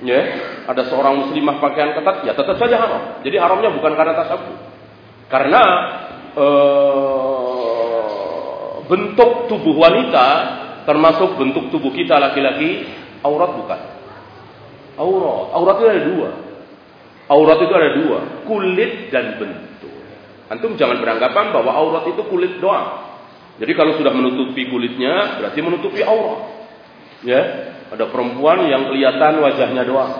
ya, ada seorang muslimah pakaian ketat, ya tetap saja haram. Jadi haramnya bukan karena tasabbuh. Karena eh, bentuk tubuh wanita termasuk bentuk tubuh kita laki-laki aurat bukan. Aurat, aurat itu ada dua. Aurat itu ada dua, kulit dan bentuk. Antum jangan beranggapan bahwa aurat itu kulit doang. Jadi kalau sudah menutupi kulitnya, berarti menutupi aurat. Ya, ada perempuan yang kelihatan wajahnya doang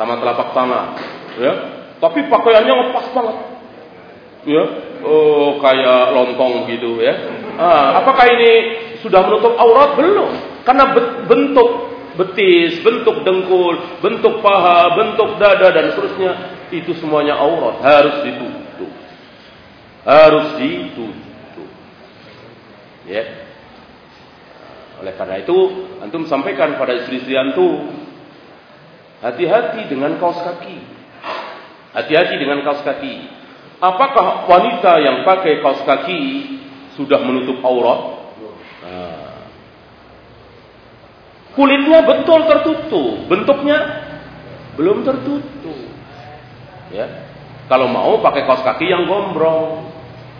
sama telapak tangan, ya. Tapi pakaiannya ngepas banget. Ya, oh kayak lontong gitu ya. Ah, apakah ini sudah menutup aurat? Belum. Karena bentuk betis, bentuk dengkul, bentuk paha, bentuk dada dan seterusnya itu semuanya aurat harus ditutup. Harus ditutup. Ya. Oleh karena itu, antum sampaikan pada istri-istri antum, hati-hati dengan kaos kaki. Hati-hati dengan kaos kaki. Apakah wanita yang pakai kaos kaki sudah menutup aurat? Kulitnya betul tertutup, bentuknya belum tertutup. Ya. Kalau mau pakai kaos kaki yang gombrong.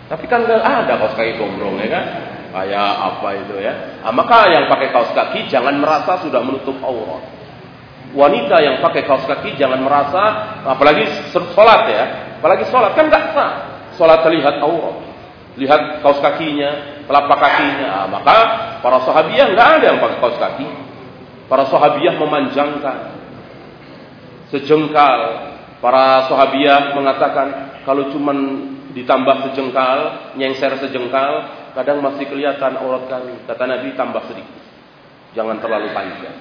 Tapi kan nggak ada kaos kaki gombrong ya kan? Kayak apa itu ya? Nah, maka yang pakai kaos kaki jangan merasa sudah menutup aurat. Wanita yang pakai kaos kaki jangan merasa, apalagi sholat ya, apalagi sholat kan nggak sah. Sholat terlihat aurat, lihat kaos kakinya, telapak kakinya. Nah, maka para sahabiah nggak ada yang pakai kaos kaki. Para sahabiah memanjangkan sejengkal. Para sahabiah mengatakan kalau cuman ditambah sejengkal, nyengser sejengkal, kadang masih kelihatan aurat kami. Kata Nabi tambah sedikit. Jangan terlalu panjang.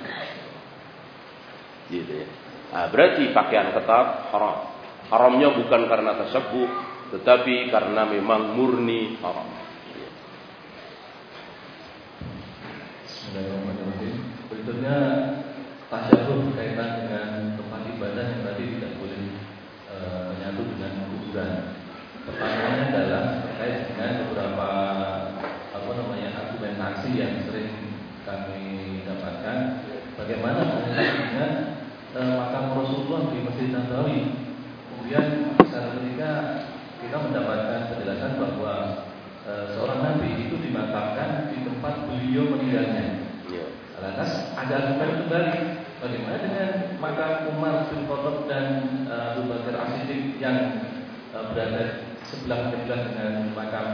Gitu ya. Nah, berarti pakaian ketat haram. Haramnya bukan karena tasabbuh, tetapi karena memang murni haram. Bismillahirrahmanirrahim. Berikutnya tasyahud berkaitan dengan tempat ibadah yang tadi tidak boleh e, menyatu dengan kuburan. Pertanyaannya adalah terkait dengan beberapa apa namanya argumentasi yang sering kami dapatkan. Bagaimana dengan e, makam Rasulullah di Masjid Nabawi? Kemudian secara ketika kita mendapatkan penjelasan bahwa e, seorang nabi itu dimakamkan di tempat beliau meninggalnya. Ya. Lantas ada argumen kembali bagaimana dengan makam Umar bin Khattab dan uh, Abu Bakar As-Siddiq yang uh, berada sebelah sebelah dengan makam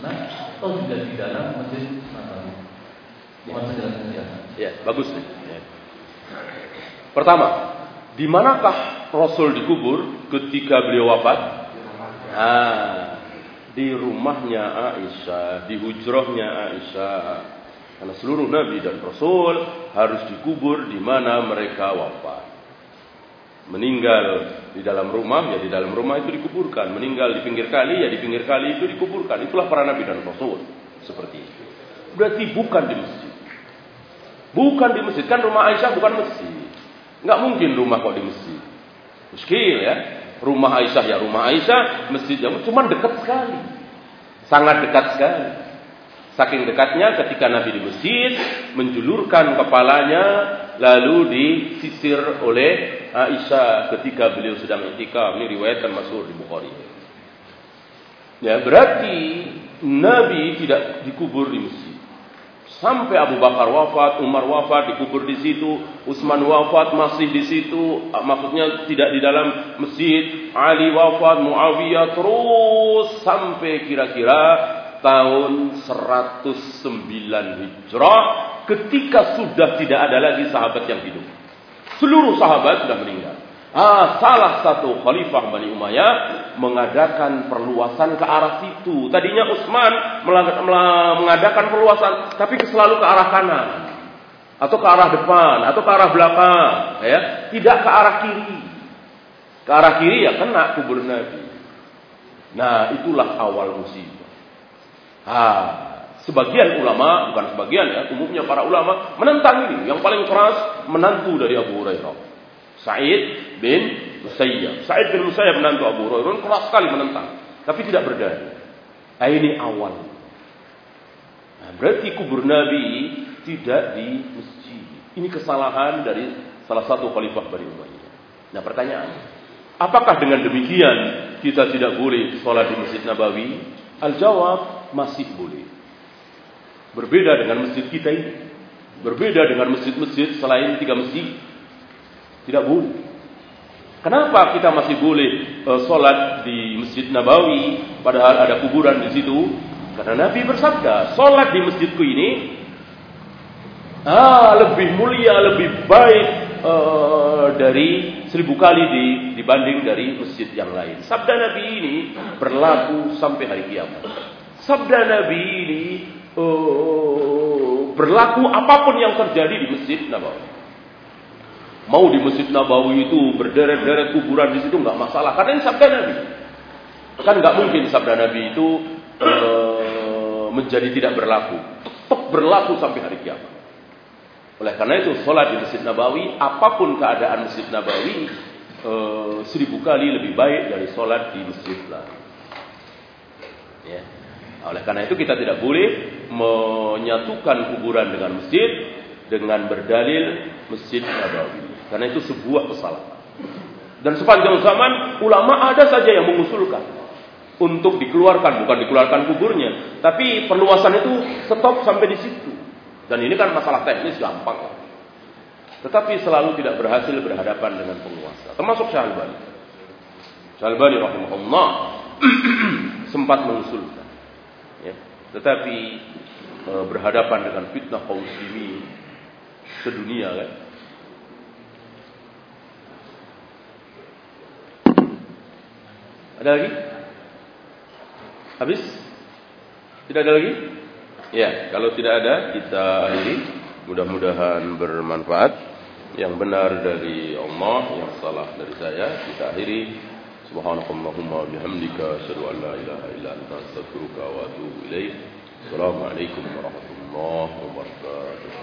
Nah, atau juga di dalam masjid Nabawi. Mohon penjelasannya. Ya, bagus nih. Ya. Pertama, di manakah Rasul dikubur ketika beliau wafat? Ah, di rumahnya Aisyah, di hujrahnya Aisyah. Karena seluruh Nabi dan Rasul harus dikubur di mana mereka wafat. Meninggal di dalam rumah, ya di dalam rumah itu dikuburkan. Meninggal di pinggir kali, ya di pinggir kali itu dikuburkan. Itulah para Nabi dan Rasul. Seperti itu. Berarti bukan di masjid. Bukan di masjid. Kan rumah Aisyah bukan masjid. Nggak mungkin rumah kok di masjid. Muskil ya. Rumah Aisyah ya rumah Aisyah. Masjid yang cuma dekat sekali. Sangat dekat sekali. Saking dekatnya ketika Nabi di masjid menjulurkan kepalanya lalu disisir oleh Aisyah ketika beliau sedang itikaf. Ini riwayat termasuk di Bukhari. Ya, berarti Nabi tidak dikubur di masjid. Sampai Abu Bakar wafat, Umar wafat, dikubur di situ, Utsman wafat masih di situ, maksudnya tidak di dalam masjid, Ali wafat, Muawiyah terus sampai kira-kira tahun 109 Hijrah ketika sudah tidak ada lagi sahabat yang hidup. Seluruh sahabat sudah meninggal. Ah, salah satu khalifah Bani Umayyah mengadakan perluasan ke arah situ. Tadinya Utsman mengadakan perluasan tapi selalu ke arah kanan atau ke arah depan atau ke arah belakang, ya, tidak ke arah kiri. Ke arah kiri ya kena kubur Nabi. Nah, itulah awal musibah. Ah, sebagian ulama, bukan sebagian ya, umumnya para ulama menentang ini. Yang paling keras menantu dari Abu Hurairah. Sa'id bin Musayyab. Sa'id bin Musayyab menantu Abu Hurairah keras sekali menentang, tapi tidak berdalil. Nah, ini awal. Nah, berarti kubur Nabi tidak di masjid. Ini kesalahan dari salah satu khalifah Bani Umayyah. Nah, pertanyaan, apakah dengan demikian kita tidak boleh sholat di Masjid Nabawi? Al-jawab masih boleh. Berbeda dengan masjid kita ini. Berbeda dengan masjid-masjid selain tiga masjid. Tidak boleh. Kenapa kita masih boleh uh, sholat di Masjid Nabawi padahal ada kuburan di situ? Karena Nabi bersabda, sholat di masjidku ini ah, lebih mulia, lebih baik uh, dari seribu kali di, dibanding dari masjid yang lain. Sabda Nabi ini berlaku sampai hari kiamat. Sabda Nabi ini uh, berlaku apa pun yang terjadi di Masjid Nabawi. Mau di Masjid Nabawi itu berderet-deret kuburan di situ nggak masalah karena ini sabda Nabi. Kan nggak mungkin sabda Nabi itu uh, menjadi tidak berlaku. Tetap berlaku sampai hari kiamat. Oleh karena itu sholat di Masjid Nabawi, apa pun keadaan Masjid Nabawi, e, seribu kali lebih baik dari sholat di masjid lain. Ya. Oleh karena itu kita tidak boleh menyatukan kuburan dengan masjid dengan berdalil Masjid Nabawi. Karena itu sebuah kesalahan. Dan sepanjang zaman ulama ada saja yang mengusulkan untuk dikeluarkan, bukan dikeluarkan kuburnya, tapi perluasan itu stop sampai di situ. Dan ini kan masalah teknis gampang. Tetapi selalu tidak berhasil berhadapan dengan penguasa. Termasuk Syalbani. Syalbani rahimahullah sempat mengusulkan. Ya. Tetapi e, berhadapan dengan fitnah kaum muslimin sedunia kan. Ada lagi? Habis? Tidak ada lagi? Ya, kalau tidak ada kita akhiri. Mudah-mudahan bermanfaat. Yang benar dari Allah, yang salah dari saya kita akhiri. Subhanakallahumma bihamdika asyhadu an la ilaha illa anta astaghfiruka wa atubu ilaik. Assalamualaikum warahmatullahi wabarakatuh.